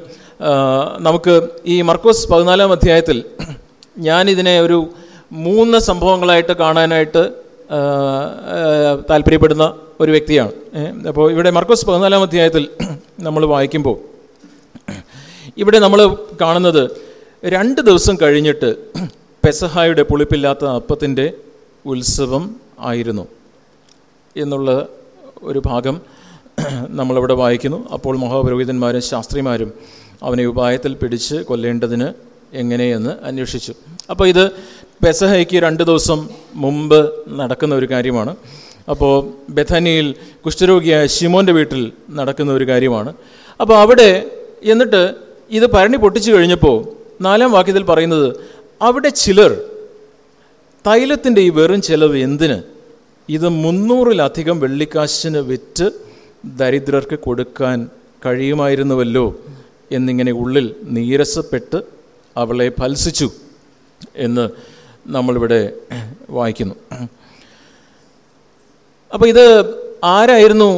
നമുക്ക് ഈ മർക്കോസ് പതിനാലാം അധ്യായത്തിൽ ഞാനിതിനെ ഒരു മൂന്ന് സംഭവങ്ങളായിട്ട് കാണാനായിട്ട് താല്പര്യപ്പെടുന്ന ഒരു വ്യക്തിയാണ്. അപ്പോൾ ഇവിടെ മർക്കോസ് പതിനാലാം അധ്യായത്തിൽ നമ്മൾ വായിക്കുമ്പോൾ ഇവിടെ നമ്മൾ കാണുന്നത് രണ്ട് ദിവസം കഴിഞ്ഞിട്ട് പെസഹായുടെ പുളിപ്പില്ലാത്ത അപ്പത്തിന്റെ ഉത്സവം ആയിരുന്നു എന്നുള്ള ഒരു ഭാഗം നമ്മളിവിടെ വായിക്കുന്നു. അപ്പോൾ മഹാപുരോഹിതന്മാരും ശാസ്ത്രിമാരും അവനെ ഉപായത്തിൽ പിടിച്ച് കൊല്ലേണ്ടതിന് എങ്ങനെയെന്ന് അന്വേഷിച്ചു. അപ്പോൾ ഇത് പെസഹയ്ക്ക് രണ്ട് ദിവസം മുമ്പ് നടക്കുന്ന ഒരു കാര്യമാണ്. അപ്പോൾ ബethaniയിൽ കുഷ്ഠരോഗിയായ ഷിമോന്റെ വീട്ടിൽ നടക്കുന്ന ഒരു കാര്യമാണ്. അപ്പോൾ അവിടെ എന്നിട്ട് ഇത് പരണി പൊട്ടിച്ചു കഴിഞ്ഞപ്പോൾ നാലാം വാക്യത്തിൽ പറയുന്നത് അവിടെ ചിലർ തൈലത്തിന്റെ ഈ വെറും ചിലവ് എന്തിന്? ഇത് മുന്നൂറിലധികം വെള്ളിക്കാശിന് വിറ്റ് ദരിദ്രർക്ക് കൊടുക്കാൻ കഴിയുമായിരുന്നുവല്ലോ എന്നിങ്ങനെ ഉള്ളിൽ നീരസപ്പെട്ട് അവളെ ഫൽസിച്ചു എന്ന് നമ്മളിവിടെ വായിക്കുന്നു. അപ്പോൾ ഇത് ആരായിരുന്നു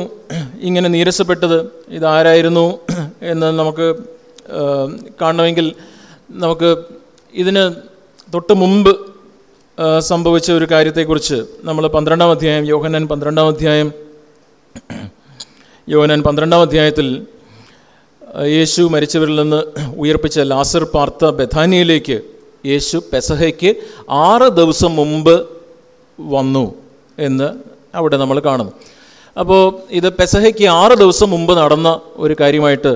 ഇങ്ങനെ നീരസപ്പെട്ടത്? ഇതാരായിരുന്നു എന്ന് നമുക്ക് കാണണമെങ്കിൽ നമുക്ക് ഇതിന് തൊട്ട് മുമ്പ് സംഭവിച്ച ഒരു കാര്യത്തെക്കുറിച്ച് നമ്മൾ പന്ത്രണ്ടാം അധ്യായം യോഹന്നാൻ പന്ത്രണ്ടാം അധ്യായം യോഹന്നാൻ പന്ത്രണ്ടാം അധ്യായത്തിൽ യേശു മരിച്ചവരിൽ നിന്ന് ഉയർപ്പിച്ച ലാസർ പാർത്ത ബഥാനിയയിലേക്ക് യേശു പെസഹയ്ക്ക് ആറ് ദിവസം മുമ്പ് വന്നു എന്ന് അവിടെ നമ്മൾ കാണുന്നു. അപ്പോൾ ഇത് പെസഹയ്ക്ക് ആറ് ദിവസം മുമ്പ് നടന്ന ഒരു കാര്യമായിട്ട്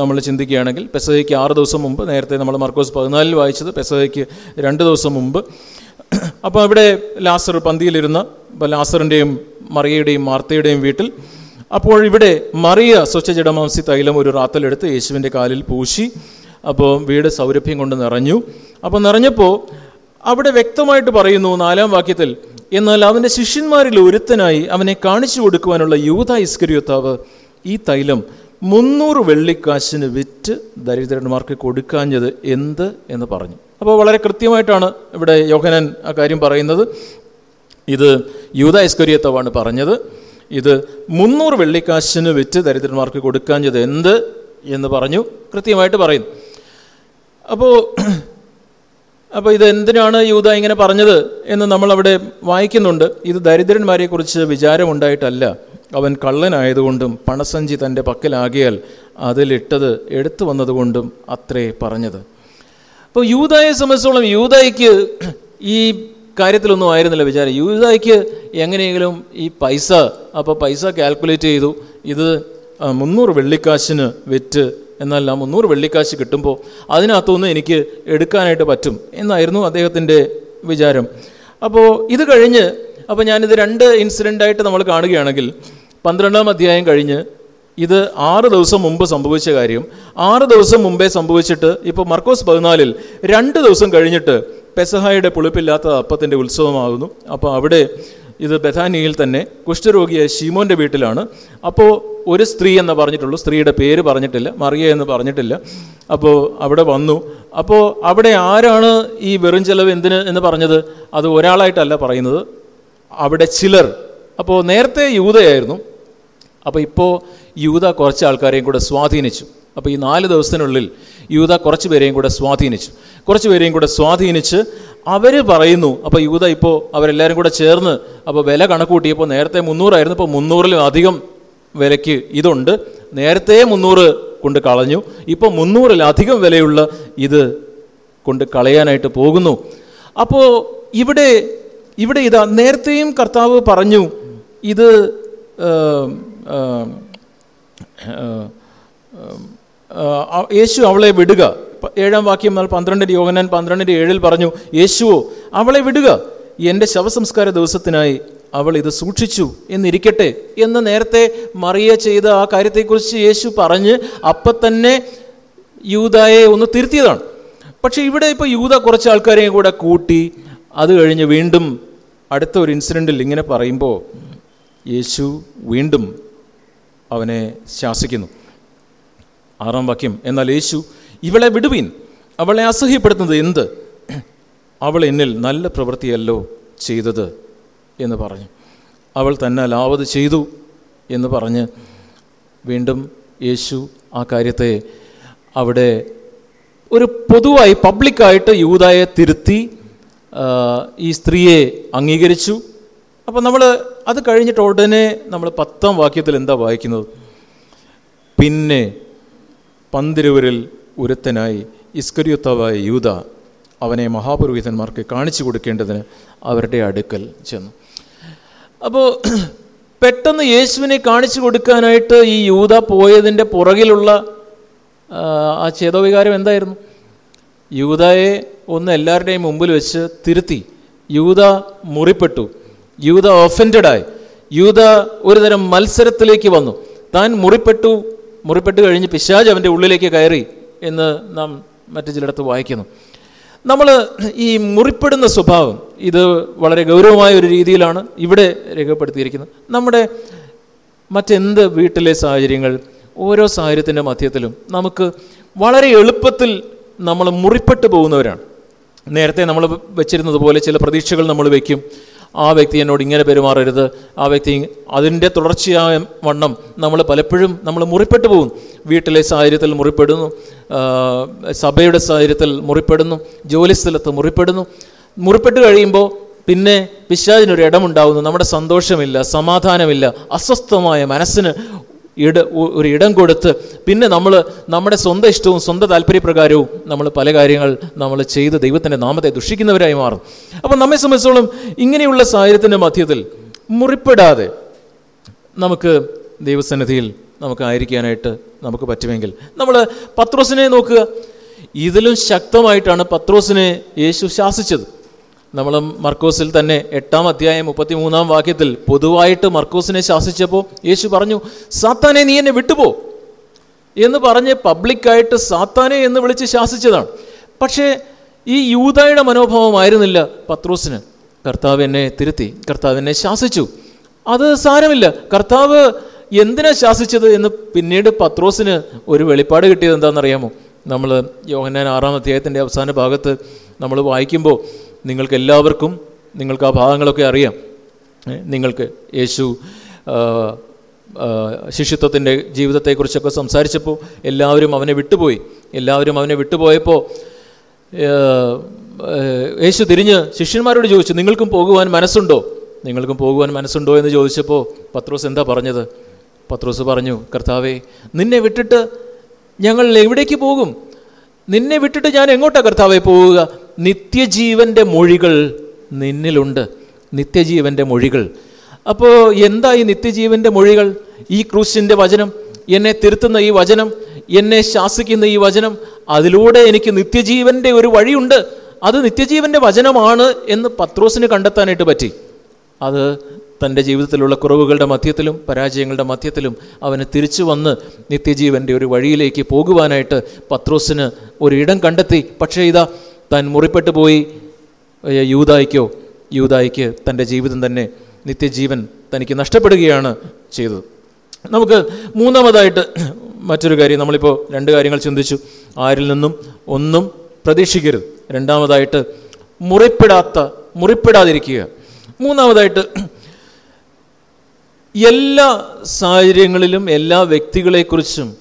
നമ്മൾ ചിന്തിക്കുകയാണെങ്കിൽ പെസഹയ്ക്ക് ആറ് ദിവസം മുമ്പ് നേരത്തെ നമ്മൾ മർക്കോസ് പതിനാലിൽ വായിച്ചത് പെസഹയ്ക്ക് രണ്ട് ദിവസം മുമ്പ്. അപ്പോൾ അവിടെ ലാസർ പന്തിയിലിരുന്ന ലാസറിന്റെയും മറിയയുടെയും മാർത്തയുടെയും വീട്ടിൽ അപ്പോൾ ഇവിടെ മറിയ സ്വച്ഛജടമാംസി തൈലം ഒരു റാത്തലെടുത്ത് യേശുവിന്റെ കാലിൽ പൂശി. അപ്പോൾ വീട് സൗരഭ്യം കൊണ്ട് നിറഞ്ഞു. അപ്പോൾ നിറഞ്ഞപ്പോൾ അവിടെ വ്യക്തമായിട്ട് പറയുന്നു നാലാം വാക്യത്തിൽ എന്നാൽ അവന്റെ ശിഷ്യന്മാരിൽ ഒരുത്തനായി അവനെ കാണിച്ചു കൊടുക്കുവാനുള്ള യൂത ഇസ്കരിയോത്താവ് ഈ തൈലം മുന്നൂറ് വെള്ളിക്കാശിന് വിറ്റ് ദരിദ്രന്മാർക്ക് കൊടുക്കാഞ്ഞത് എന്ത്? എന്ന് പറഞ്ഞു. അപ്പോൾ വളരെ കൃത്യമായിട്ടാണ് ഇവിടെ യോഹനൻ ആ കാര്യം പറയുന്നത്. ഇത് യൂത ഇസ്കരിയത്തവാണ് പറഞ്ഞത്. ഇത് മുന്നൂറ് വെള്ളിക്കാശിന് വിറ്റ് ദരിദ്രന്മാർക്ക് കൊടുക്കാഞ്ഞത് എന്ത് എന്ന് പറഞ്ഞു. കൃത്യമായിട്ട് പറയുന്നു. അപ്പോൾ അപ്പോൾ ഇത് എന്തിനാണ് യൂത ഇങ്ങനെ പറഞ്ഞത് എന്ന് നമ്മൾ അവിടെ വായിക്കുന്നുണ്ട്. ഇത് ദരിദ്രന്മാരെക്കുറിച്ച് വിചാരമുണ്ടായിട്ടല്ല. അവൻ കള്ളനായതുകൊണ്ടും പണസഞ്ചി തന്റെ പക്കലാകിയാൽ അതിലിട്ടത് എടുത്തു വന്നതുകൊണ്ടും അത്രേ പറഞ്ഞത്. അപ്പോൾ യൂതായെ സംബന്ധിച്ചോളം യൂതായിക്ക് ഈ കാര്യത്തിലൊന്നും ആയിരുന്നില്ല വിചാരം. യൂതായിക്ക് എങ്ങനെയെങ്കിലും ഈ പൈസ അപ്പോൾ പൈസ കാൽക്കുലേറ്റ് ചെയ്തു. ഇത് മുന്നൂറ് വെള്ളിക്കാശിന് വിറ്റ് എന്നാൽ ആ മുന്നൂറ് വെള്ളിക്കാശ് കിട്ടുമ്പോൾ അതിനകത്തുനിന്ന് എനിക്ക് എടുക്കാനായിട്ട് പറ്റും എന്നായിരുന്നു അദ്ദേഹത്തിന്റെ വിചാരം. അപ്പോൾ ഇത് കഴിഞ്ഞ് അപ്പോൾ ഞാനിത് രണ്ട് ഇൻസിഡന്റായിട്ട് നമ്മൾ കാണുകയാണെങ്കിൽ പന്ത്രണ്ടാം അധ്യായം കഴിഞ്ഞ് ഇത് ആറ് ദിവസം മുമ്പ് സംഭവിച്ച കാര്യം. ആറ് ദിവസം മുമ്പേ സംഭവിച്ചിട്ട് ഇപ്പോൾ മർക്കോസ് പതിനാലിൽ രണ്ട് ദിവസം കഴിഞ്ഞിട്ട് പെസഹായുടെ പുളിപ്പില്ലാത്ത അപ്പത്തിന്റെ ഉത്സവമാകുന്നു. അപ്പോൾ അവിടെ ഇത് ബഥാനിയിൽ തന്നെ കുഷ്ഠരോഗിയായ ഷീമോന്റെ വീട്ടിലാണ്. അപ്പോൾ ഒരു സ്ത്രീ എന്ന് പറഞ്ഞിട്ടുള്ളൂ സ്ത്രീയുടെ പേര് പറഞ്ഞിട്ടില്ല മറിയ എന്ന് പറഞ്ഞിട്ടില്ല. അപ്പോൾ അവിടെ വന്നു. അപ്പോൾ അവിടെ ആരാണ് ഈ വെറും ചെലവ് എന്തിന് എന്ന് പറഞ്ഞത്? അത് ഒരാളായിട്ടല്ല പറയുന്നത്. അവിടെ ചിലർ. അപ്പോൾ നേരത്തെ യൂതയായിരുന്നു. അപ്പോൾ ഇപ്പോൾ യൂത കുറച്ച് ആൾക്കാരെയും കൂടെ സ്വാധീനിച്ചു. അപ്പോൾ ഈ നാല് ദിവസത്തിനുള്ളിൽ യൂത കുറച്ച് പേരെയും കൂടെ സ്വാധീനിച്ചു. കുറച്ച് പേരെയും കൂടെ സ്വാധീനിച്ച് അവർ പറയുന്നു അപ്പോൾ യൂത ഇപ്പോൾ അവരെല്ലാവരും കൂടെ ചേർന്ന് അപ്പോൾ വില കണക്ക് കൂട്ടിയപ്പോൾ നേരത്തെ മുന്നൂറായിരുന്നു ഇപ്പോൾ മുന്നൂറിലും അധികം വിലയ്ക്ക് ഇതുണ്ട്. നേരത്തെ മുന്നൂറ് കൊണ്ട് കളഞ്ഞു ഇപ്പോൾ മുന്നൂറിലധികം വിലയുള്ള ഇത് കൊണ്ട് കളയാനായിട്ട് പോകുന്നു. അപ്പോൾ ഇവിടെ ഇവിടെ ഇതാ നേരത്തെയും കർത്താവ് പറഞ്ഞു ഇത് യേശു അവളെ വിടുക. ഏഴാം വാക്യം എന്നാൽ പന്ത്രണ്ടിന്റെ യോഗനാൻ പന്ത്രണ്ടിന്റെ ഏഴിൽ പറഞ്ഞു യേശുവോ അവളെ വിടുക. എന്റെ ശവസംസ്കാര ദിവസത്തിനായി അവൾ ഇത് സൂക്ഷിച്ചു എന്നിരിക്കട്ടെ. എന്ന് നേരത്തെ മറിയ ചെയ്ത ആ കാര്യത്തെക്കുറിച്ച് യേശു പറഞ്ഞ് അപ്പം തന്നെ യൂതായെ ഒന്ന് തിരുത്തിയതാണ്. പക്ഷേ ഇവിടെ ഇപ്പോൾ യൂത കുറച്ച് ആൾക്കാരെയും കൂടെ കൂട്ടി അത് കഴിഞ്ഞ് വീണ്ടും അടുത്ത ഒരു ഇൻസിഡന്റിൽ ഇങ്ങനെ പറയുമ്പോൾ യേശു വീണ്ടും അവനെ ശാസിക്കുന്നു. ആറാം വാക്യം എന്നാൽ യേശു ഇവളെ വിടുവീൻ. അവളെ അസഹ്യപ്പെടുത്തുന്നത് എന്ത്? അവൾ എന്നിൽ നല്ല പ്രവൃത്തിയല്ലോ ചെയ്തത് എന്ന് പറഞ്ഞു. അവൾ തന്നെ ലാവത് ചെയ്തു എന്ന് പറഞ്ഞ് വീണ്ടും യേശു ആ കാര്യത്തെ അവിടെ ഒരു പൊതുവായി പബ്ലിക്കായിട്ട് യൂതായെ തിരുത്തി ഈ സ്ത്രീയെ അംഗീകരിച്ചു. അപ്പോൾ നമ്മൾ അത് കഴിഞ്ഞിട്ട് ഉടനെ നമ്മൾ പത്താം വാക്യത്തിൽ എന്താ വായിക്കുന്നത്? പിന്നെ പന്തിരുവരിൽ ഒരുത്തനായി ഇസ്കരിയുത്താവായ യൂത അവനെ മഹാപുരോഹിതന്മാർക്ക് കാണിച്ചു കൊടുക്കേണ്ടതിന് അവരുടെ അടുക്കൽ ചെന്നു. അപ്പോൾ <clears throat> പെട്ടെന്ന് യേശുവിനെ കാണിച്ചു കൊടുക്കാനായിട്ട് ഈ യൂത പോയതിന്റെ പുറകിലുള്ള ആ, ചേതോവികാരം എന്തായിരുന്നു? യൂതയെ ഒന്ന് എല്ലാവരുടെയും മുമ്പിൽ വെച്ച് തിരുത്തി. യൂത മുറിപ്പെട്ടു. യൂത ഒഫൻഡായി യൂത ഒരുതരം മത്സരത്തിലേക്ക് വന്നു. താൻ മുറിപ്പെട്ടു. മുറിപ്പെട്ട് കഴിഞ്ഞ് പിശാജ് അവന്റെ ഉള്ളിലേക്ക് കയറി എന്ന് നാം മറ്റു ചിലയിടത്ത് വായിക്കുന്നു. നമ്മൾ ഈ മുറിപ്പെടുന്ന സ്വഭാവം ഇത് വളരെ ഗൗരവമായ ഒരു രീതിയിലാണ് ഇവിടെ രേഖപ്പെടുത്തിയിരിക്കുന്നത്. നമ്മുടെ മറ്റെന്ത് വീട്ടിലെ സാഹചര്യങ്ങൾ ഓരോ സാഹചര്യത്തിന്റെ മധ്യത്തിലും നമുക്ക് വളരെ എളുപ്പത്തിൽ നമ്മൾ മുറിപ്പെട്ടു പോകുന്നവരാണ്. നേരത്തെ നമ്മൾ വെച്ചിരുന്നത് പോലെ ചില പ്രതീക്ഷകൾ നമ്മൾ വയ്ക്കും. ആ വ്യക്തി എന്നോട് ഇങ്ങനെ പെരുമാറരുത്. ആ വ്യക്തി അതിന്റെ തുടർച്ചയായ വണ്ണം നമ്മൾ പലപ്പോഴും നമ്മൾ മുറിപ്പെട്ടു പോകും. വീട്ടിലെ സാഹചര്യത്തിൽ മുറിപ്പെടുന്നു. സഭയുടെ സാഹചര്യത്തിൽ മുറിപ്പെടുന്നു. ജോലിസ്ഥലത്ത് മുറിപ്പെടുന്നു. മുറിപ്പെട്ട് കഴിയുമ്പോൾ പിന്നെ പിശാചിനൊരു ഇടമുണ്ടാവുന്നു. നമ്മുടെ സന്തോഷമില്ല സമാധാനമില്ല അസ്വസ്ഥമായ മനസ്സിന് ഇട ഒരു ഇടം കൊടുത്ത് പിന്നെ നമ്മൾ നമ്മുടെ സ്വന്തം ഇഷ്ടവും സ്വന്തം താല്പര്യപ്രകാരവും നമ്മൾ പല കാര്യങ്ങൾ നമ്മൾ ചെയ്ത് ദൈവത്തിന്റെ നാമത്തെ ദുഷിക്കുന്നവരായി മാറും. അപ്പം നമ്മെ സംബന്ധിച്ചോളം ഇങ്ങനെയുള്ള സാഹചര്യത്തിന്റെ മധ്യത്തിൽ മുറിപ്പെടാതെ നമുക്ക് ദൈവസന്നിധിയിൽ നമുക്ക് ആയിരിക്കാനായിട്ട് നമുക്ക് പറ്റുമെങ്കിൽ നമ്മൾ പത്രോസിനെ നോക്കുക. ഇതിലും ശക്തമായിട്ടാണ് പത്രോസിനെ യേശു ശാസിച്ചത്. നമ്മൾ മർക്കോസിൽ തന്നെ എട്ടാം അധ്യായം മുപ്പത്തി മൂന്നാം വാക്യത്തിൽ പൊതുവായിട്ട് മർക്കോസിനെ ശാസിച്ചപ്പോൾ യേശു പറഞ്ഞു സാത്താനെ നീ എന്നെ വിട്ടുപോ. എന്ന് പറഞ്ഞ് പബ്ലിക്കായിട്ട് സാത്താനെ എന്ന് വിളിച്ച് ശാസിച്ചതാണ്. പക്ഷേ ഈ യൂതായുടെ മനോഭാവമായിരുന്നില്ല പത്രോസിന്. കർത്താവ് എന്നെ തിരുത്തി കർത്താവ് എന്നെ ശാസിച്ചു. അത് സാരമില്ല. കർത്താവ് എന്തിനാ ശാസിച്ചത് എന്ന് പിന്നീട് പത്രോസിന് ഒരു വെളിപ്പാട് കിട്ടിയത് എന്താണെന്നറിയാമോ? നമ്മൾ യോഹന്നാൻ ആറാം അധ്യായത്തിന്റെ അവസാന ഭാഗത്ത് നമ്മൾ വായിക്കുമ്പോൾ നിങ്ങൾക്ക് എല്ലാവർക്കും നിങ്ങൾക്ക് ആ ഭാഗങ്ങളൊക്കെ അറിയാം. നിങ്ങൾക്ക് യേശു ശിഷ്യത്വത്തിന്റെ ജീവിതത്തെക്കുറിച്ചൊക്കെ സംസാരിച്ചപ്പോൾ എല്ലാവരും അവനെ വിട്ടുപോയി. എല്ലാവരും അവനെ വിട്ടുപോയപ്പോൾ യേശു തിരിഞ്ഞ് ശിഷ്യന്മാരോട് ചോദിച്ചു നിങ്ങൾക്കും പോകുവാൻ മനസ്സുണ്ടോ? നിങ്ങൾക്കും പോകുവാൻ മനസ്സുണ്ടോ? എന്ന് ചോദിച്ചപ്പോൾ പത്രോസ് എന്താ പറഞ്ഞത്? പത്രോസ് പറഞ്ഞു കർത്താവേ നിന്നെ വിട്ടിട്ട് ഞങ്ങൾ എവിടേക്ക് പോകും? നിന്നെ വിട്ടിട്ട് ഞാൻ എങ്ങോട്ടാണ് കർത്താവെ പോവുക? നിത്യജീവന്റെ മൊഴികൾ നിന്നിലുണ്ട്. നിത്യജീവന്റെ മൊഴികൾ. അപ്പോൾ എന്താ ഈ നിത്യജീവന്റെ മൊഴികൾ? ഈ ക്രൂശിന്റെ വചനം എന്നെ തിരുത്തുന്ന ഈ വചനം എന്നെ ശാസിക്കുന്ന ഈ വചനം അതിലൂടെ എനിക്ക് നിത്യജീവന്റെ ഒരു വഴിയുണ്ട്. അത് നിത്യജീവന്റെ വചനമാണ് എന്ന് പത്രോസിന് കണ്ടെത്താനായിട്ട് പറ്റി. അത് തന്റെ ജീവിതത്തിലുള്ള കുറവുകളുടെ മധ്യത്തിലും പരാജയങ്ങളുടെ മധ്യത്തിലും അവന് തിരിച്ചു വന്ന് നിത്യജീവന്റെ ഒരു വഴിയിലേക്ക് പോകുവാനായിട്ട് പത്രോസിന് ഒരിടം കണ്ടെത്തി. പക്ഷേ ഇതാ താൻ മുറിപ്പെട്ടു പോയി യൂതായിക്കോ യൂതായിക്ക് തന്റെ ജീവിതം തന്നെ നിത്യജീവൻ തനിക്ക് നഷ്ടപ്പെടുകയാണ് ചെയ്തത്. നമുക്ക് മൂന്നാമതായിട്ട് മറ്റൊരു കാര്യം നമ്മളിപ്പോൾ രണ്ട് കാര്യങ്ങൾ ചിന്തിച്ചു. ആരിൽ നിന്നും ഒന്നും പ്രതീക്ഷിക്കരുത്. രണ്ടാമതായിട്ട് മുറിപ്പെടാത്ത മുറിപ്പെടാതിരിക്കുക. മൂന്നാമതായിട്ട് എല്ലാ സാഹചര്യങ്ങളിലും എല്ലാ വ്യക്തികളെക്കുറിച്ചും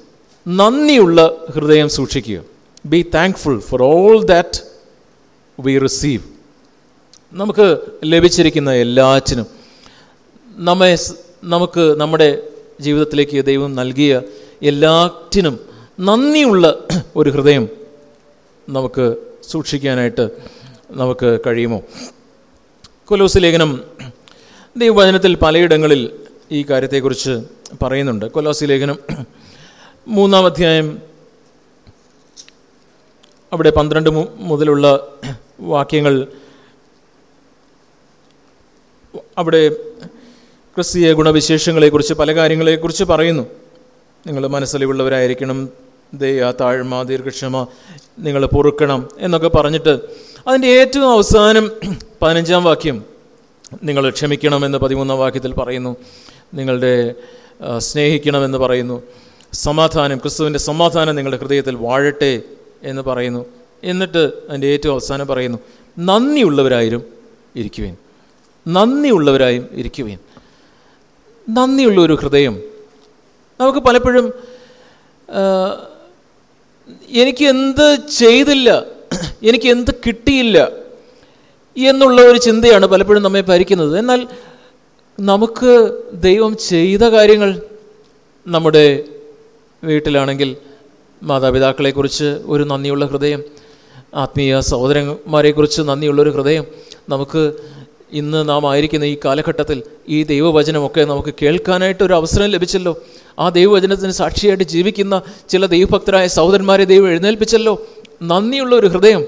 നന്ദിയുള്ള ഹൃദയം സൂക്ഷിക്കുക. Be thankful for all that we receive നമുക്ക് ലഭിച്ചിരിക്കുന്ന എല്ലാറ്റിനും നമ്മെ നമുക്ക് നമ്മുടെ ജീവിതത്തിലേക്ക് ദൈവം നൽകിയ എല്ലാറ്റിനും നന്ദിയുള്ള <clears throat> ഒരു ഹൃദയം നമുക്ക് സൂക്ഷിക്കാനായിട്ട് നമുക്ക് കഴിയുമോ? കൊലോസ് ലേഖനം ദൈവവചനത്തിൽ പലയിടങ്ങളിൽ ഈ കാര്യത്തെക്കുറിച്ച് പറയുന്നുണ്ട്. കൊലോസി ലേഖനം <clears throat> മൂന്നാം അധ്യായം അവിടെ പന്ത്രണ്ട് മുതലുള്ള വാക്യങ്ങൾ അവിടെ ക്രിസ്തീയ ഗുണവിശേഷങ്ങളെക്കുറിച്ച് പല കാര്യങ്ങളെക്കുറിച്ച് പറയുന്നു. നിങ്ങൾ മനസ്സിലുള്ളവരായിരിക്കണം ദയ താഴ്മ ദീർഘക്ഷമ നിങ്ങൾ പൊറുക്കണം എന്നൊക്കെ പറഞ്ഞിട്ട് അതിന്റെ ഏറ്റവും അവസാനം പതിനഞ്ചാം വാക്യം നിങ്ങൾ ക്ഷമിക്കണമെന്ന് പതിമൂന്നാം വാക്യത്തിൽ പറയുന്നു. നിങ്ങളുടെ സ്നേഹിക്കണമെന്ന് പറയുന്നു. സമാധാനം ക്രിസ്തുവിന്റെ സമാധാനം നിങ്ങളുടെ ഹൃദയത്തിൽ വാഴട്ടെ എന്ന് പറയുന്നു. എന്നിട്ട് അതിന്റെ ഏറ്റവും അവസാനം പറയുന്നു നന്ദിയുള്ളവരായും ഇരിക്കുവേൻ. നന്ദിയുള്ളവരായും ഇരിക്കുവേൻ. നന്ദിയുള്ള ഒരു ഹൃദയം. നമുക്ക് പലപ്പോഴും എനിക്ക് എന്ത് ചെയ്തില്ല? എനിക്ക് എന്ത് കിട്ടിയില്ല? എന്നുള്ള ഒരു ചിന്തയാണ് പലപ്പോഴും നമ്മെ ഭരിക്കുന്നത്. എന്നാൽ നമുക്ക് ദൈവം ചെയ്ത കാര്യങ്ങൾ നമ്മുടെ വീട്ടിലാണെങ്കിൽ മാതാപിതാക്കളെക്കുറിച്ച് ഒരു നന്ദിയുള്ള ഹൃദയം ആത്മീയ സഹോദരന്മാരെക്കുറിച്ച് നന്ദിയുള്ളൊരു ഹൃദയം നമുക്ക് ഇന്ന് നാം ആയിരിക്കുന്ന ഈ കാലഘട്ടത്തിൽ ഈ ദൈവവചനമൊക്കെ നമുക്ക് കേൾക്കാനായിട്ട് ഒരു അവസരം ലഭിച്ചല്ലോ. ആ ദൈവവചനത്തിന് സാക്ഷിയായിട്ട് ജീവിക്കുന്ന ചില ദൈവഭക്തരായ സഹോദരന്മാരെ ദൈവം എഴുന്നേൽപ്പിച്ചല്ലോ. നന്ദിയുള്ള ഒരു ഹൃദയം.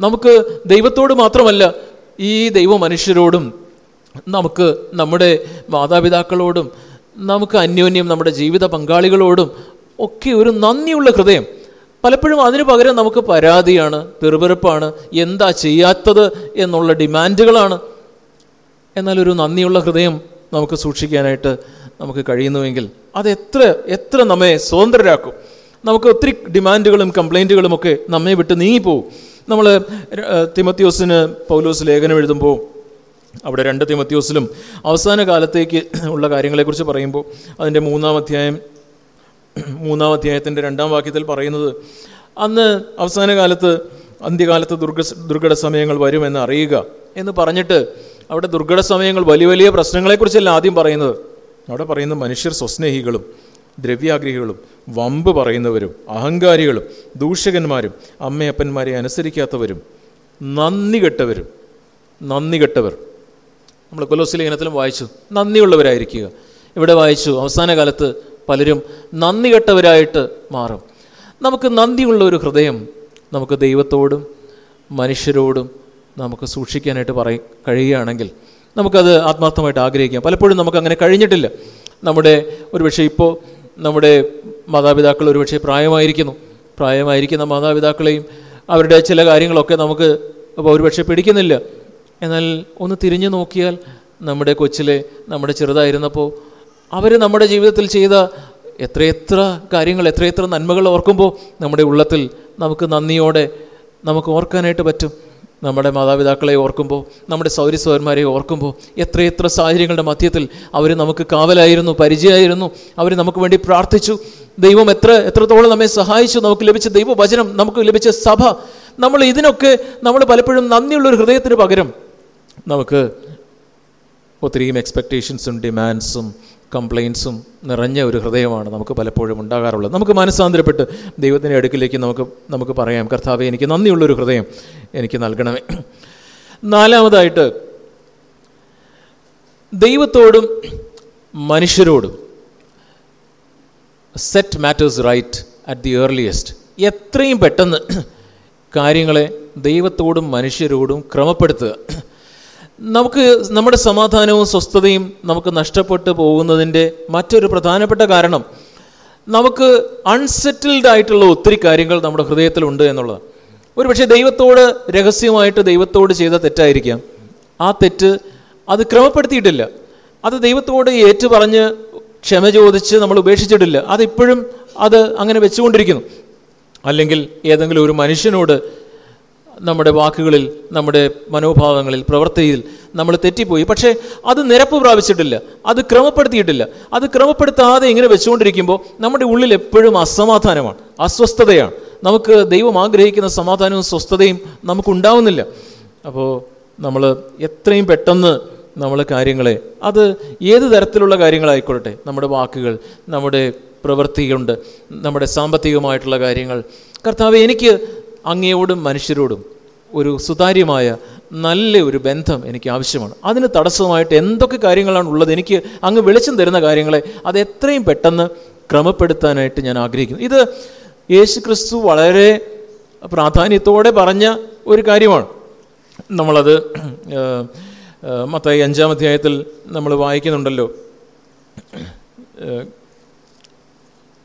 നമുക്ക് ദൈവത്തോട് മാത്രമല്ല ഈ ദൈവ മനുഷ്യരോടും നമുക്ക് നമ്മുടെ മാതാപിതാക്കളോടും നമുക്ക് അന്യോന്യം നമ്മുടെ ജീവിത പങ്കാളികളോടും ഒക്കെ ഒരു നന്ദിയുള്ള ഹൃദയം. പലപ്പോഴും അതിനു പകരം നമുക്ക് പരാതിയാണ് തെറുപെറുപ്പാണ് എന്താ ചെയ്യാത്തത് എന്നുള്ള ഡിമാൻഡുകളാണ്. എന്നാൽ ഒരു നന്ദിയുള്ള ഹൃദയം നമുക്ക് സൂക്ഷിക്കാനായിട്ട് നമുക്ക് കഴിയുന്നുവെങ്കിൽ അത് എത്ര എത്ര നമ്മെ സ്വതന്ത്രരാക്കും. നമുക്ക് ഒത്തിരി ഡിമാൻഡുകളും കംപ്ലൈന്റുകളും ഒക്കെ നമ്മെ വിട്ട് നീങ്ങിപ്പോവും. നമ്മൾ തിമത്യോസിന് പൗലോസ് ലേഖനം എഴുതുമ്പോൾ അവിടെ രണ്ട് തിമത്യോസിലും അവസാന കാലത്തേക്ക് ഉള്ള കാര്യങ്ങളെക്കുറിച്ച് പറയുമ്പോൾ അതിന്റെ മൂന്നാം അധ്യായം മൂന്നാം അധ്യായത്തിന്റെ രണ്ടാം വാക്യത്തിൽ പറയുന്നത് അന്ന് അവസാന കാലത്ത് അന്ത്യകാലത്ത് ദുർഘ ദുർഘട സമയങ്ങൾ വരുമെന്ന് അറിയുക എന്ന് പറഞ്ഞിട്ട് അവിടെ ദുർഘട സമയങ്ങൾ വലിയ വലിയ പ്രശ്നങ്ങളെക്കുറിച്ചല്ല ആദ്യം പറയുന്നത്. അവിടെ പറയുന്ന മനുഷ്യർ സ്വസ്നേഹികളും ദ്രവ്യാഗ്രഹികളും വമ്പ് പറയുന്നവരും അഹങ്കാരികളും ദൂഷകന്മാരും അമ്മയപ്പന്മാരെ അനുസരിക്കാത്തവരും നന്ദി കെട്ടവരും നന്ദി കെട്ടവർ. നമ്മൾ കൊലോസിലെ ഇനത്തിലും വായിച്ചു നന്ദിയുള്ളവരായിരിക്കുക. ഇവിടെ വായിച്ചു അവസാന കാലത്ത് പലരും നന്ദി കെട്ടവരായിട്ട് മാറും. നമുക്ക് നന്ദിയുള്ള ഒരു ഹൃദയം നമുക്ക് ദൈവത്തോടും മനുഷ്യരോടും നമുക്ക് സൂക്ഷിക്കാനായിട്ട് പറയ കഴിയുകയാണെങ്കിൽ നമുക്കത് ആത്മാർത്ഥമായിട്ട് ആഗ്രഹിക്കാം. പലപ്പോഴും നമുക്ക് അങ്ങനെ കഴിഞ്ഞിട്ടില്ല. നമ്മുടെ ഒരുപക്ഷെ ഇപ്പോൾ നമ്മുടെ മാതാപിതാക്കൾ ഒരുപക്ഷെ പ്രായമായിരിക്കുന്നു. പ്രായമായിരിക്കുന്ന മാതാപിതാക്കളെയും അവരുടെ ചില കാര്യങ്ങളൊക്കെ നമുക്ക് അപ്പോൾ ഒരുപക്ഷെ പിടിക്കുന്നില്ല. എന്നാൽ ഒന്ന് തിരിഞ്ഞു നോക്കിയാൽ നമ്മുടെ കൊച്ചിലെ നമ്മുടെ ചെറുതായിരുന്നപ്പോൾ അവർ നമ്മുടെ ജീവിതത്തിൽ ചെയ്ത എത്രയെത്ര കാര്യങ്ങൾ എത്രയെത്ര നന്മകൾ ഓർക്കുമ്പോൾ നമ്മുടെ ഉള്ളത്തിൽ നമുക്ക് നന്ദിയോടെ നമുക്ക് ഓർക്കാനായിട്ട് പറ്റും. നമ്മുടെ മാതാപിതാക്കളെ ഓർക്കുമ്പോൾ നമ്മുടെ സൗരസ്വന്മാരെ ഓർക്കുമ്പോൾ എത്രയെത്ര സാഹചര്യങ്ങളുടെ മധ്യത്തിൽ അവർ നമുക്ക് കാവലായിരുന്നു പരിചയമായിരുന്നു അവർ നമുക്ക് വേണ്ടി പ്രാർത്ഥിച്ചു. ദൈവം എത്ര എത്രത്തോളം നമ്മെ സഹായിച്ചു നമുക്ക് ലഭിച്ച ദൈവവചനം നമുക്ക് ലഭിച്ച സഭ. നമ്മൾ ഇതിനൊക്കെ നമ്മൾ പലപ്പോഴും നന്ദിയുള്ളൊരു ഹൃദയത്തിന് പകരം നമുക്ക് ഒത്തിരിയും എക്സ്പെക്റ്റേഷൻസും ഡിമാൻഡ്സും കംപ്ലയിൻസും നിറഞ്ഞ ഒരു ഹൃദയമാണ് നമുക്ക് പലപ്പോഴും ഉണ്ടാകാറുള്ളത്. നമുക്ക് മനസ്സാന്തരപ്പെട്ട് ദൈവത്തിന്റെ അടുക്കിലേക്ക് നമുക്ക് നമുക്ക് പറയാം കർത്താവെ എനിക്ക് നന്ദിയുള്ളൊരു ഹൃദയം എനിക്ക് നൽകണമേ. നാലാമതായിട്ട് ദൈവത്തോടും മനുഷ്യരോടും set matters right at the earliest എത്രയും പെട്ടെന്ന് കാര്യങ്ങളെ ദൈവത്തോടും മനുഷ്യരോടും ക്രമപ്പെടുത്തുക. നമുക്ക് നമ്മുടെ സമാധാനവും സ്വസ്ഥതയും നമുക്ക് നഷ്ടപ്പെട്ടു പോകുന്നതിന്റെ മറ്റൊരു പ്രധാനപ്പെട്ട കാരണം നമുക്ക് അൺസെറ്റിൽഡ് ആയിട്ടുള്ള ഒത്തിരി കാര്യങ്ങൾ നമ്മുടെ ഹൃദയത്തിലുണ്ട് എന്നുള്ളതാണ്. ഒരു പക്ഷേ ദൈവത്തോട് രഹസ്യമായിട്ട് ദൈവത്തോട് ചെയ്ത തെറ്റായിരിക്കാം. ആ തെറ്റ് അത് ക്രമപ്പെടുത്തിയിട്ടില്ല. അത് ദൈവത്തോട് ഏറ്റുപറഞ്ഞ് ക്ഷമ ചോദിച്ച് നമ്മൾ ഉപേക്ഷിച്ചിട്ടില്ല. അതിപ്പോഴും അത് അങ്ങനെ വെച്ചുകൊണ്ടിരിക്കുന്നു. അല്ലെങ്കിൽ ഏതെങ്കിലും ഒരു മനുഷ്യനോട് നമ്മുടെ വാക്കുകളിൽ നമ്മുടെ മനോഭാവങ്ങളിൽ പ്രവൃത്തിയിൽ നമ്മൾ തെറ്റിപ്പോയി. പക്ഷേ അത് നിരപ്പ് പ്രാപിച്ചിട്ടില്ല. അത് ക്രമപ്പെടുത്തിയിട്ടില്ല. അത് ക്രമപ്പെടുത്താതെ ഇങ്ങനെ വെച്ചുകൊണ്ടിരിക്കുമ്പോൾ നമ്മുടെ ഉള്ളിൽ എപ്പോഴും അസമാധാനമാണ്. അസ്വസ്ഥതയാണ്. നമുക്ക് ദൈവം ആഗ്രഹിക്കുന്ന സമാധാനവും സ്വസ്ഥതയും നമുക്കുണ്ടാവുന്നില്ല. അപ്പോൾ നമ്മൾ എത്രയും പെട്ടെന്ന് നമ്മൾ കാര്യങ്ങളെ അത് ഏത് തരത്തിലുള്ള കാര്യങ്ങളായിക്കൊള്ളട്ടെ നമ്മുടെ വാക്കുകൾ നമ്മുടെ പ്രവൃത്തിയുണ്ട് നമ്മുടെ സാമ്പത്തികമായിട്ടുള്ള കാര്യങ്ങൾ. കർത്താവ് എനിക്ക് അങ്ങയോടും മനുഷ്യരോടും ഒരു സുതാര്യമായ നല്ല ഒരു ബന്ധം എനിക്ക് ആവശ്യമാണ്. അതിന് തടസ്സമായിട്ട് എന്തൊക്കെ കാര്യങ്ങളാണ് ഉള്ളത്? എനിക്ക് അങ്ങ് വെളിച്ചം തരുന്ന കാര്യങ്ങളെ അത് എത്രയും പെട്ടെന്ന് ക്രമപ്പെടുത്താനായിട്ട് ഞാൻ ആഗ്രഹിക്കുന്നു. ഇത് യേശു ക്രിസ്തു വളരെ പ്രാധാന്യത്തോടെ പറഞ്ഞ ഒരു കാര്യമാണ്. നമ്മളത് മത്തായി അഞ്ചാം അധ്യായത്തിൽ നമ്മൾ വായിക്കുന്നുണ്ടല്ലോ.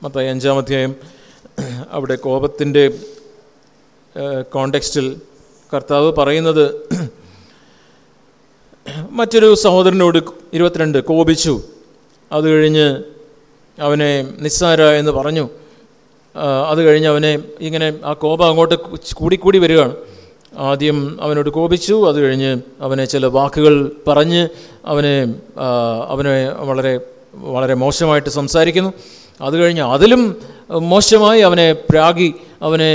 മത്തായി അഞ്ചാം അധ്യായം അവിടെ കോപത്തിന്റെ കോണ്ടെക്സ്റ്റിൽ കർത്താവ് പറയുന്നത് മറ്റൊരു സഹോദരനോട് ഇരുപത്തിരണ്ട് കോപിച്ചു. അത് കഴിഞ്ഞ് അവനെ നിസ്സാര എന്ന് പറഞ്ഞു. അത് കഴിഞ്ഞ് അവനെ ഇങ്ങനെ ആ കോപം അങ്ങോട്ട് കൂടിക്കൂടി വരികയാണ്. ആദ്യം അവനോട് കോപിച്ചു. അത് കഴിഞ്ഞ് അവനെ ചില വാക്കുകൾ പറഞ്ഞ് അവനെ അവനെ വളരെ വളരെ മോശമായിട്ട് സംസാരിക്കുന്നു. അത് കഴിഞ്ഞ് അതിലും മോശമായി അവനെ പ്രാഗി അവനെ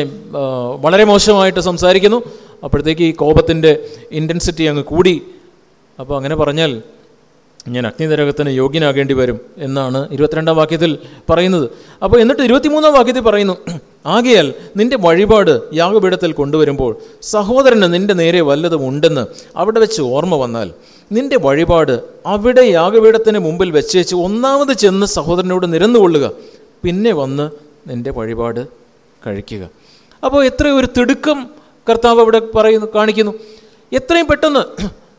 വളരെ മോശമായിട്ട് സംസാരിക്കുന്നു. അപ്പോഴത്തേക്ക് ഈ കോപത്തിന്റെ ഇന്റൻസിറ്റി അങ്ങ് കൂടി. അപ്പോൾ അങ്ങനെ പറഞ്ഞാൽ ഞാൻ അഗ്നിനരകത്തിന് യോഗ്യനാകേണ്ടി വരും എന്നാണ് ഇരുപത്തിരണ്ടാം വാക്യത്തിൽ പറയുന്നത്. അപ്പോൾ എന്നിട്ട് ഇരുപത്തിമൂന്നാം വാക്യത്തിൽ പറയുന്നു <clears throat> ആകയാൽ നിന്റെ വഴിപാട് യാഗപീഠത്തിൽ കൊണ്ടുവരുമ്പോൾ സഹോദരന് നിന്റെ നേരെ വല്ലതും ഉണ്ടെന്ന് അവിടെ വെച്ച് ഓർമ്മ വന്നാൽ നിന്റെ വഴിപാട് അവിടെ യാഗപീഠത്തിന് മുമ്പിൽ വെച്ചേച്ച് ഒന്നാമത് ചെന്ന് സഹോദരനോട് നിരന്നുകൊള്ളുക. പിന്നെ വന്ന് നിന്റെ വഴിപാട് കഴിക്കുക. അപ്പോൾ എത്ര ഒരു തിടുക്കം കർത്താവ് ഇവിടെ പറയുന്നു കാണിക്കുന്നു. എത്രയും പെട്ടെന്ന്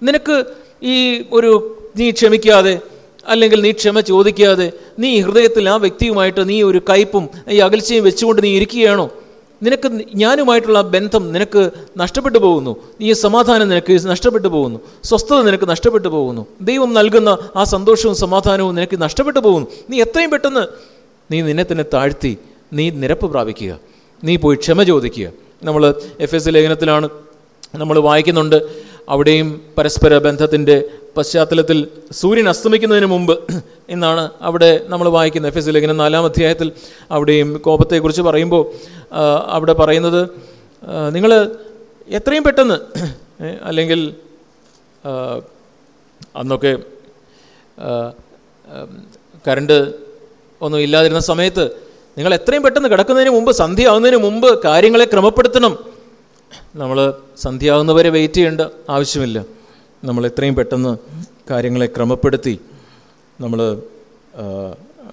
നിനക്ക് ഈ ഒരു നീ ക്ഷമിക്കാതെ അല്ലെങ്കിൽ നീ ക്ഷമ ചോദിക്കാതെ നീ ഹൃദയത്തിൽ ആ വ്യക്തിയുമായിട്ട് നീ ഒരു കയ്പും ഈ അകൽച്ചയും വെച്ചുകൊണ്ട് നീ ഇരിക്കുകയാണോ? നിനക്ക് ഞാനുമായിട്ടുള്ള ബന്ധം നിനക്ക് നഷ്ടപ്പെട്ടു പോകുന്നു. ഈ സമാധാനം നിനക്ക് നഷ്ടപ്പെട്ടു പോകുന്നു. സ്വസ്ഥത നിനക്ക് നഷ്ടപ്പെട്ടു പോകുന്നു. ദൈവം നൽകുന്ന ആ സന്തോഷവും സമാധാനവും നിനക്ക് നഷ്ടപ്പെട്ടു പോകുന്നു. നീ എത്രയും പെട്ടെന്ന് നീ നിന്നെ തന്നെ താഴ്ത്തി നീ നിരപ്പ് പ്രാപിക്കുക. നീ പോയി ക്ഷമ ചോദിക്കുക. നമ്മൾ എഫ് എസ് ലേഖനത്തിലാണ് നമ്മൾ വായിക്കുന്നുണ്ട്. അവിടെയും പരസ്പര ബന്ധത്തിന്റെ പശ്ചാത്തലത്തിൽ സൂര്യൻ അസ്തമിക്കുന്നതിന് മുമ്പ് എന്നാണ് അവിടെ നമ്മൾ വായിക്കുന്നത്. എഫ് എസ് ലേഖനം നാലാം അധ്യായത്തിൽ അവിടെയും കോപത്തെക്കുറിച്ച് പറയുമ്പോൾ അവിടെ പറയുന്നത് നിങ്ങൾ എത്രയും പെട്ടെന്ന് അല്ലെങ്കിൽ അന്നൊക്കെ കരണ്ട് ഒന്നും ഇല്ലാതിരുന്ന സമയത്ത് നിങ്ങൾ എത്രയും പെട്ടെന്ന് കിടക്കുന്നതിന് മുമ്പ് സന്ധ്യ ആവുന്നതിന് മുമ്പ് കാര്യങ്ങളെ ക്രമപ്പെടുത്തണം. നമ്മൾ സന്ധ്യയാവുന്നവരെ വെയിറ്റ് ചെയ്യേണ്ട ആവശ്യമില്ല. നമ്മൾ എത്രയും പെട്ടെന്ന് കാര്യങ്ങളെ ക്രമപ്പെടുത്തി. നമ്മൾ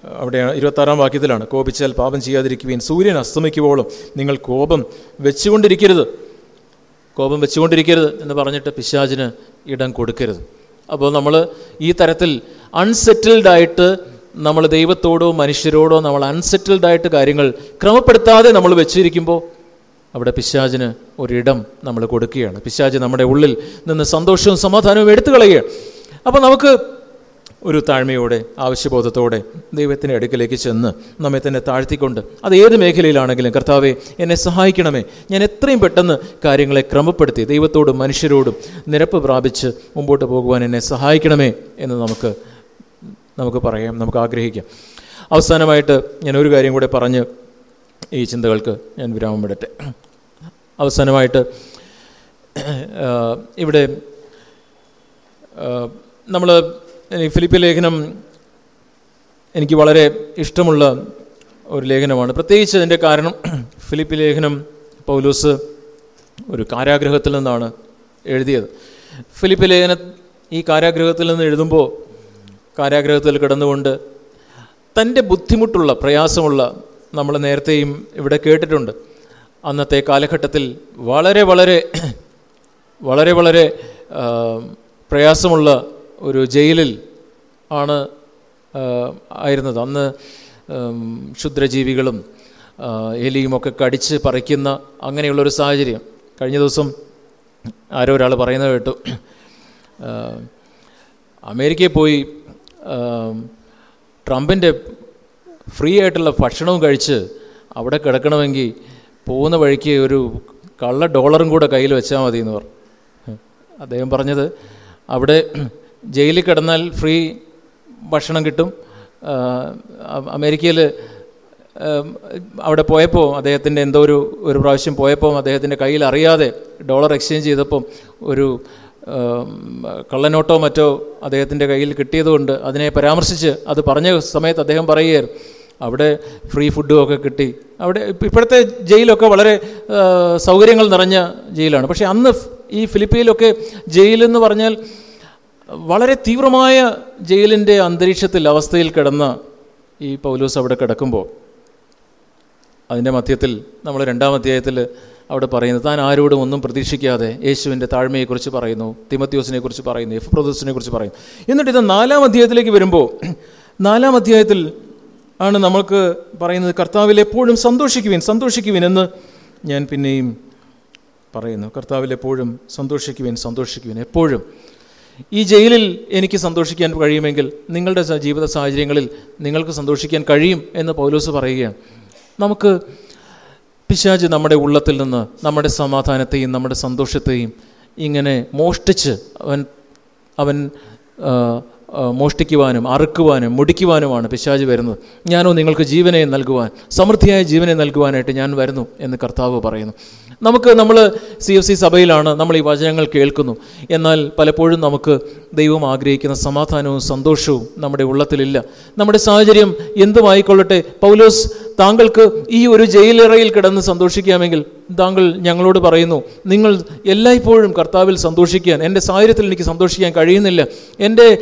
അവിടെ ഇരുപത്താറാം വാക്യത്തിലാണ് കോപിച്ചാൽ പാപം ചെയ്യാതിരിക്കുകയും സൂര്യൻ അസ്തമിക്കുമ്പോഴും നിങ്ങൾ കോപം വെച്ചുകൊണ്ടിരിക്കരുത്. കോപം വെച്ചുകൊണ്ടിരിക്കരുത് എന്ന് പറഞ്ഞിട്ട് പിശാചിന് ഇടം കൊടുക്കരുത്. അപ്പോൾ നമ്മൾ ഈ തരത്തിൽ അൺസെറ്റിൽഡ് ആയിട്ട് നമ്മൾ ദൈവത്തോടോ മനുഷ്യരോടോ നമ്മൾ അൺസെറ്റിൽഡ് ആയിട്ട് കാര്യങ്ങൾ ക്രമപ്പെടുത്താതെ നമ്മൾ വെച്ചിരിക്കുമ്പോൾ അവിടെ പിശാചിന് ഒരിടം നമ്മൾ കൊടുക്കുകയാണ്. പിശാജ് നമ്മുടെ ഉള്ളിൽ നിന്ന് സന്തോഷവും സമാധാനവും എടുത്തു കളയുകയാണ്. അപ്പോൾ നമുക്ക് ഒരു താഴ്മയോടെ ആവശ്യബോധത്തോടെ ദൈവത്തിന്റെ അടുക്കിലേക്ക് ചെന്ന് നമ്മെ തന്നെ താഴ്ത്തിക്കൊണ്ട് അത് ഏത് മേഖലയിലാണെങ്കിലും കർത്താവെ എന്നെ സഹായിക്കണമേ. ഞാൻ എത്രയും പെട്ടെന്ന് കാര്യങ്ങളെ ക്രമപ്പെടുത്തി ദൈവത്തോടും മനുഷ്യരോടും നിരപ്പ് പ്രാപിച്ച് മുമ്പോട്ട് പോകുവാൻ എന്നെ സഹായിക്കണമേ എന്ന് നമുക്ക് നമുക്ക് പറയാം നമുക്ക് ആഗ്രഹിക്കാം. അവസാനമായിട്ട് ഞാൻ ഒരു കാര്യം കൂടെ പറഞ്ഞ് ഈ ചിന്തകൾക്ക് ഞാൻ വിരാമം വിടട്ടെ. അവസാനമായിട്ട് ഇവിടെ നമ്മൾ ഫിലിപ്പ് ലേഖനം എനിക്ക് വളരെ ഇഷ്ടമുള്ള ഒരു ലേഖനമാണ്. പ്രത്യേകിച്ച് അതിന്റെ കാരണം ഫിലിപ്പ് ലേഖനം പൗലൂസ് ഒരു കാരാഗ്രഹത്തിൽ നിന്നാണ് എഴുതിയത്. ഫിലിപ്പ് ലേഖന ഈ കാരാഗ്രഹത്തിൽ നിന്ന് എഴുതുമ്പോൾ കാരാഗ്രഹത്തിൽ കിടന്നുകൊണ്ട് തന്റെ ബുദ്ധിമുട്ടുള്ള പ്രയാസമുള്ള നമ്മൾ നേരത്തെയും ഇവിടെ കേട്ടിട്ടുണ്ട്. അന്നത്തെ കാലഘട്ടത്തിൽ വളരെ വളരെ <clears throat> വളരെ വളരെ പ്രയാസമുള്ള ഒരു ജയിലിൽ ആണ് ആയിരുന്നത്. അന്ന് ക്ഷുദ്രജീവികളും എലിയുമൊക്കെ കടിച്ച് പറിക്കുന്ന അങ്ങനെയുള്ളൊരു സാഹചര്യം. കഴിഞ്ഞ ദിവസം ആരോ ഒരാൾ പറയുന്നത് കേട്ടു. അമേരിക്കയിൽ പോയി ട്രംപിന്റെ ഫ്രീ ആയിട്ടുള്ള ഭക്ഷണവും കഴിച്ച് അവിടെ കിടക്കണമെങ്കിൽ പോകുന്ന വഴിക്ക് ഒരു കള്ള ഡോളറും കൂടെ കയ്യിൽ വെച്ചാൽ മതി എന്ന് പറഞ്ഞു. അദ്ദേഹം പറഞ്ഞത് അവിടെ ജയിലിൽ കിടന്നാൽ ഫ്രീ ഭക്ഷണം കിട്ടും. അമേരിക്കയിൽ അവിടെ പോയപ്പോൾ അദ്ദേഹത്തിന്റെ എന്തോ ഒരു ഒരു പ്രാവശ്യം പോയപ്പോൾ അദ്ദേഹത്തിന്റെ കയ്യിൽ അറിയാതെ ഡോളർ എക്സ്ചേഞ്ച് ചെയ്തപ്പം ഒരു കള്ളനോട്ടോ മറ്റോ അദ്ദേഹത്തിന്റെ കയ്യിൽ കിട്ടിയതുകൊണ്ട് അതിനെ പരാമർശിച്ച് അത് പറഞ്ഞ സമയത്ത് അദ്ദേഹം പറയുകയായിരുന്നു അവിടെ ഫ്രീ ഫുഡും ഒക്കെ കിട്ടി. അവിടെ ഇപ്പോഴത്തെ ജയിലൊക്കെ വളരെ സൗകര്യങ്ങൾ നിറഞ്ഞ ജയിലാണ്. പക്ഷേ അന്ന് ഈ ഫിലിപ്പീനിലൊക്കെ ജയിലെന്ന് പറഞ്ഞാൽ വളരെ തീവ്രമായ ജയിലിന്റെ അന്തരീക്ഷത്തിൽ അവസ്ഥയിൽ കിടന്ന ഈ പൗലൂസ് അവിടെ കിടക്കുമ്പോൾ അതിന്റെ മധ്യത്തിൽ നമ്മൾ രണ്ടാം അധ്യായത്തിൽ അവിടെ പറയുന്നത് താൻ ആരോടും ഒന്നും പ്രതീക്ഷിക്കാതെ യേശുവിന്റെ താഴ്മയെക്കുറിച്ച് പറയുന്നു തിമത്യോസിനെ കുറിച്ച് പറയുന്നു എഫ്രോദസിനെ കുറിച്ച് പറയുന്നു. എന്നിട്ട് ഇത് നാലാം അധ്യായത്തിലേക്ക് വരുമ്പോൾ നാലാം അധ്യായത്തിൽ ആണ് നമ്മൾക്ക് പറയുന്നത് കർത്താവിൽ എപ്പോഴും സന്തോഷിക്കുവിൻ സന്തോഷിക്കുവിൻ എന്ന് ഞാൻ പിന്നെയും പറയുന്നു കർത്താവിൽ എപ്പോഴും സന്തോഷിക്കുവിൻ സന്തോഷിക്കുവിൻ എപ്പോഴും. ഈ ജയിലിൽ എനിക്ക് സന്തോഷിക്കാൻ കഴിയുമെങ്കിൽ നിങ്ങളുടെ ജീവിത സാഹചര്യങ്ങളിൽ നിങ്ങൾക്ക് സന്തോഷിക്കാൻ കഴിയും എന്ന് പൗലോസ് പറയുകയാണ്. നമുക്ക് പിശാജ് നമ്മുടെ ഉള്ളത്തിൽ നിന്ന് നമ്മുടെ സമാധാനത്തെയും നമ്മുടെ സന്തോഷത്തെയും ഇങ്ങനെ മോഷ്ടിച്ച് അവൻ അവൻ മോഷ്ടിക്കുവാനും അറുക്കുവാനും മുടിക്കുവാനുമാണ് പിശാജ് വരുന്നത്. ഞാനോ നിങ്ങൾക്ക് ജീവനെ നൽകുവാൻ സമൃദ്ധിയായ ജീവനെ നൽകുവാനായിട്ട് ഞാൻ വരുന്നു എന്ന് കർത്താവ് പറയുന്നു. നമുക്ക് നമ്മൾ സി എഫ് സി സഭയിലാണ് നമ്മൾ ഈ വചനങ്ങൾ കേൾക്കുന്നു. എന്നാൽ പലപ്പോഴും നമുക്ക് ദൈവം ആഗ്രഹിക്കുന്ന സമാധാനവും സന്തോഷവും നമ്മുടെ ഉള്ളത്തിലില്ല. നമ്മുടെ സാഹചര്യം എന്തുമായിക്കൊള്ളട്ടെ പൗലോസ് താങ്കൾക്ക് ഈ ഒരു ജയിലറയിൽ കിടന്ന് സന്തോഷിക്കാമെങ്കിൽ താങ്കൾ ഞങ്ങളോട് പറയുന്നു നിങ്ങൾ എല്ലായ്പ്പോഴും കർത്താവിൽ സന്തോഷിക്കാൻ എന്റെ സാഹചര്യത്തിൽ എനിക്ക് സന്തോഷിക്കാൻ കഴിയുന്നില്ല എന്റെ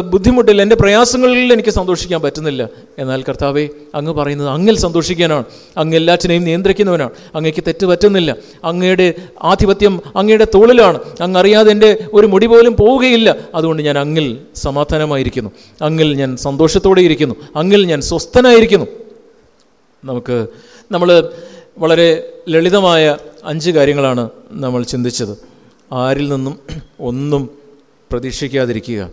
ബുദ്ധിമുട്ടിൽ എന്റെ പ്രയാസങ്ങളിൽ എനിക്ക് സന്തോഷിക്കാൻ പറ്റുന്നില്ല. എന്നാൽ കർത്താവെ അങ്ങ് പറയുന്നത് അങ്ങിൽ സന്തോഷിക്കാനാണ്. അങ്ങ് എല്ലാറ്റിനെയും നിയന്ത്രിക്കുന്നവനാണ്. അങ്ങേക്ക് തെറ്റ് പറ്റുന്നില്ല. അങ്ങയുടെ ആധിപത്യം അങ്ങയുടെ തോളിലാണ്. അങ്ങ് അറിയാതെ എന്റെ ഒരു മുടി പോലും പോവുകയില്ല. അതുകൊണ്ട് ഞാൻ അങ്ങിൽ സമാധാനമായിരിക്കുന്നു. അങ്ങിൽ ഞാൻ സന്തോഷത്തോടെ ഇരിക്കുന്നു. അങ്ങിൽ ഞാൻ സ്വസ്ഥനായിരിക്കുന്നു. നമുക്ക് നമ്മൾ വളരെ ലളിതമായ അഞ്ച് കാര്യങ്ങളാണ് നമ്മൾ ചിന്തിച്ചത്. ആരിൽ നിന്നും ഒന്നും പ്രതീക്ഷിക്കാതിരിക്കുക.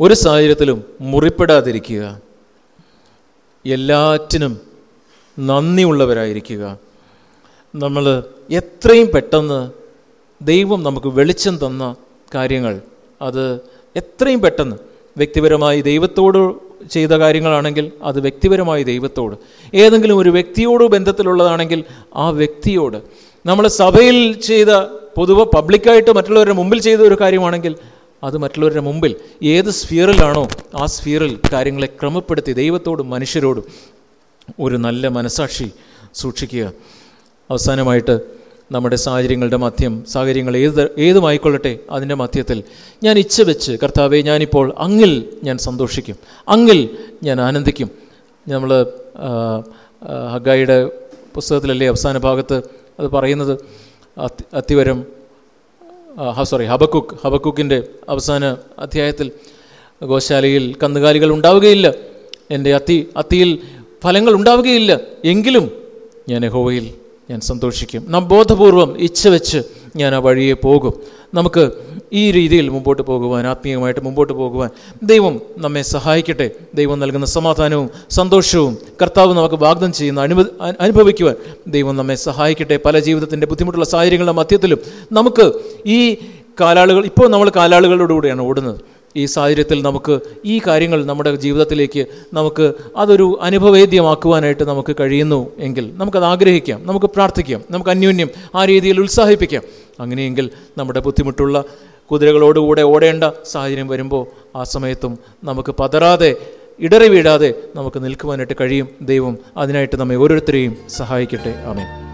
ഒരു സാഹചര്യത്തിലും മുറിപ്പെടാതിരിക്കുക. എല്ലാറ്റിനും നന്ദിയുള്ളവരായിരിക്കുക. നമ്മൾ എത്രയും പെട്ടെന്ന് ദൈവം നമുക്ക് വെളിച്ചം തന്ന കാര്യങ്ങൾ. അത് എത്രയും പെട്ടെന്ന് വ്യക്തിപരമായി ദൈവത്തോട് ചെയ്ത കാര്യങ്ങളാണെങ്കിൽ അത് വ്യക്തിപരമായി ദൈവത്തോട്. ഏതെങ്കിലും ഒരു വ്യക്തിയോട് ബന്ധത്തിലുള്ളതാണെങ്കിൽ ആ വ്യക്തിയോട്. നമ്മൾ സഭയിൽ ചെയ്ത പൊതുവെ പബ്ലിക്കായിട്ട് മറ്റുള്ളവരുടെ മുമ്പിൽ ചെയ്ത ഒരു കാര്യമാണെങ്കിൽ അത് മറ്റുള്ളവരുടെ മുമ്പിൽ ഏത് സ്ഫിയറിലാണോ ആ സ്ഫിയറിൽ കാര്യങ്ങളെ ക്രമപ്പെടുത്തി ദൈവത്തോടും മനുഷ്യരോടും ഒരു നല്ല മനസാക്ഷി സൂക്ഷിക്കുക. അവസാനമായിട്ട് നമ്മുടെ സാഹചര്യങ്ങളുടെ മധ്യം സാഹചര്യങ്ങൾ ഏത് ഏതുമായിക്കൊള്ളട്ടെ അതിന്റെ മധ്യത്തിൽ ഞാൻ ഇച്ഛ വെച്ച് കർത്താവെ ഞാനിപ്പോൾ അങ്ങിൽ ഞാൻ സന്തോഷിക്കും. അങ്ങിൽ ഞാൻ ആനന്ദിക്കും. നമ്മൾ ഹഗായിയുടെ പുസ്തകത്തിലല്ലേ അവസാന ഭാഗത്ത് അത് പറയുന്നത്? അത്തി അത്തിവരം സോറി ഹബക്കുക്ക് ഹബക്കുക്കിന്റെ അവസാന അധ്യായത്തിൽ ഗോശാലയിൽ കന്നുകാലികൾ ഉണ്ടാവുകയില്ല. എന്റെ അത്തി അത്തിയിൽ ഫലങ്ങൾ ഉണ്ടാവുകയില്ല. എങ്കിലും ഞാൻ യഹോവയിൽ ഞാൻ സന്തോഷിക്കും. നാം ബോധപൂർവം ഇച്ഛ വെച്ച് ഞാൻ ആ വഴിയെ പോകും. നമുക്ക് ഈ രീതിയിൽ മുമ്പോട്ട് പോകുവാൻ ആത്മീയമായിട്ട് മുമ്പോട്ട് പോകുവാൻ ദൈവം നമ്മെ സഹായിക്കട്ടെ. ദൈവം നൽകുന്ന സമാധാനവും സന്തോഷവും കർത്താവ് നമുക്ക് വാഗ്ദം ചെയ്യുന്ന അനുഭ അനുഭവിക്കുവാൻ ദൈവം നമ്മെ സഹായിക്കട്ടെ. പല ജീവിതത്തിന്റെ ബുദ്ധിമുട്ടുള്ള സാഹചര്യങ്ങളുടെ മധ്യത്തിലും നമുക്ക് ഈ കാലാളുകൾ ഇപ്പോൾ നമ്മൾ കാലാളുകളിലൂടെയാണ് ഓടുന്നത്. ഈ സാഹചര്യത്തിൽ നമുക്ക് ഈ കാര്യങ്ങൾ നമ്മുടെ ജീവിതത്തിലേക്ക് നമുക്ക് അതൊരു അനുഭവേദ്യമാക്കുവാനായിട്ട് നമുക്ക് കഴിയുന്നു എങ്കിൽ നമുക്കത് ആഗ്രഹിക്കാം നമുക്ക് പ്രാർത്ഥിക്കാം നമുക്ക് അന്യോന്യം ആ രീതിയിൽ ഉത്സാഹിപ്പിക്കാം. അങ്ങനെയെങ്കിൽ നമ്മുടെ ബുദ്ധിമുട്ടുള്ള കുതിരകളോടുകൂടെ ഓടേണ്ട സാഹചര്യം വരുമ്പോൾ ആ സമയത്തും നമുക്ക് പതരാതെ ഇടറി വീഴാതെ നമുക്ക് നിൽക്കുവാനായിട്ട് കഴിയും. ദൈവം അതിനായിട്ട് നമ്മെ ഓരോരുത്തരെയും സഹായിക്കട്ടെ. ആമേൻ.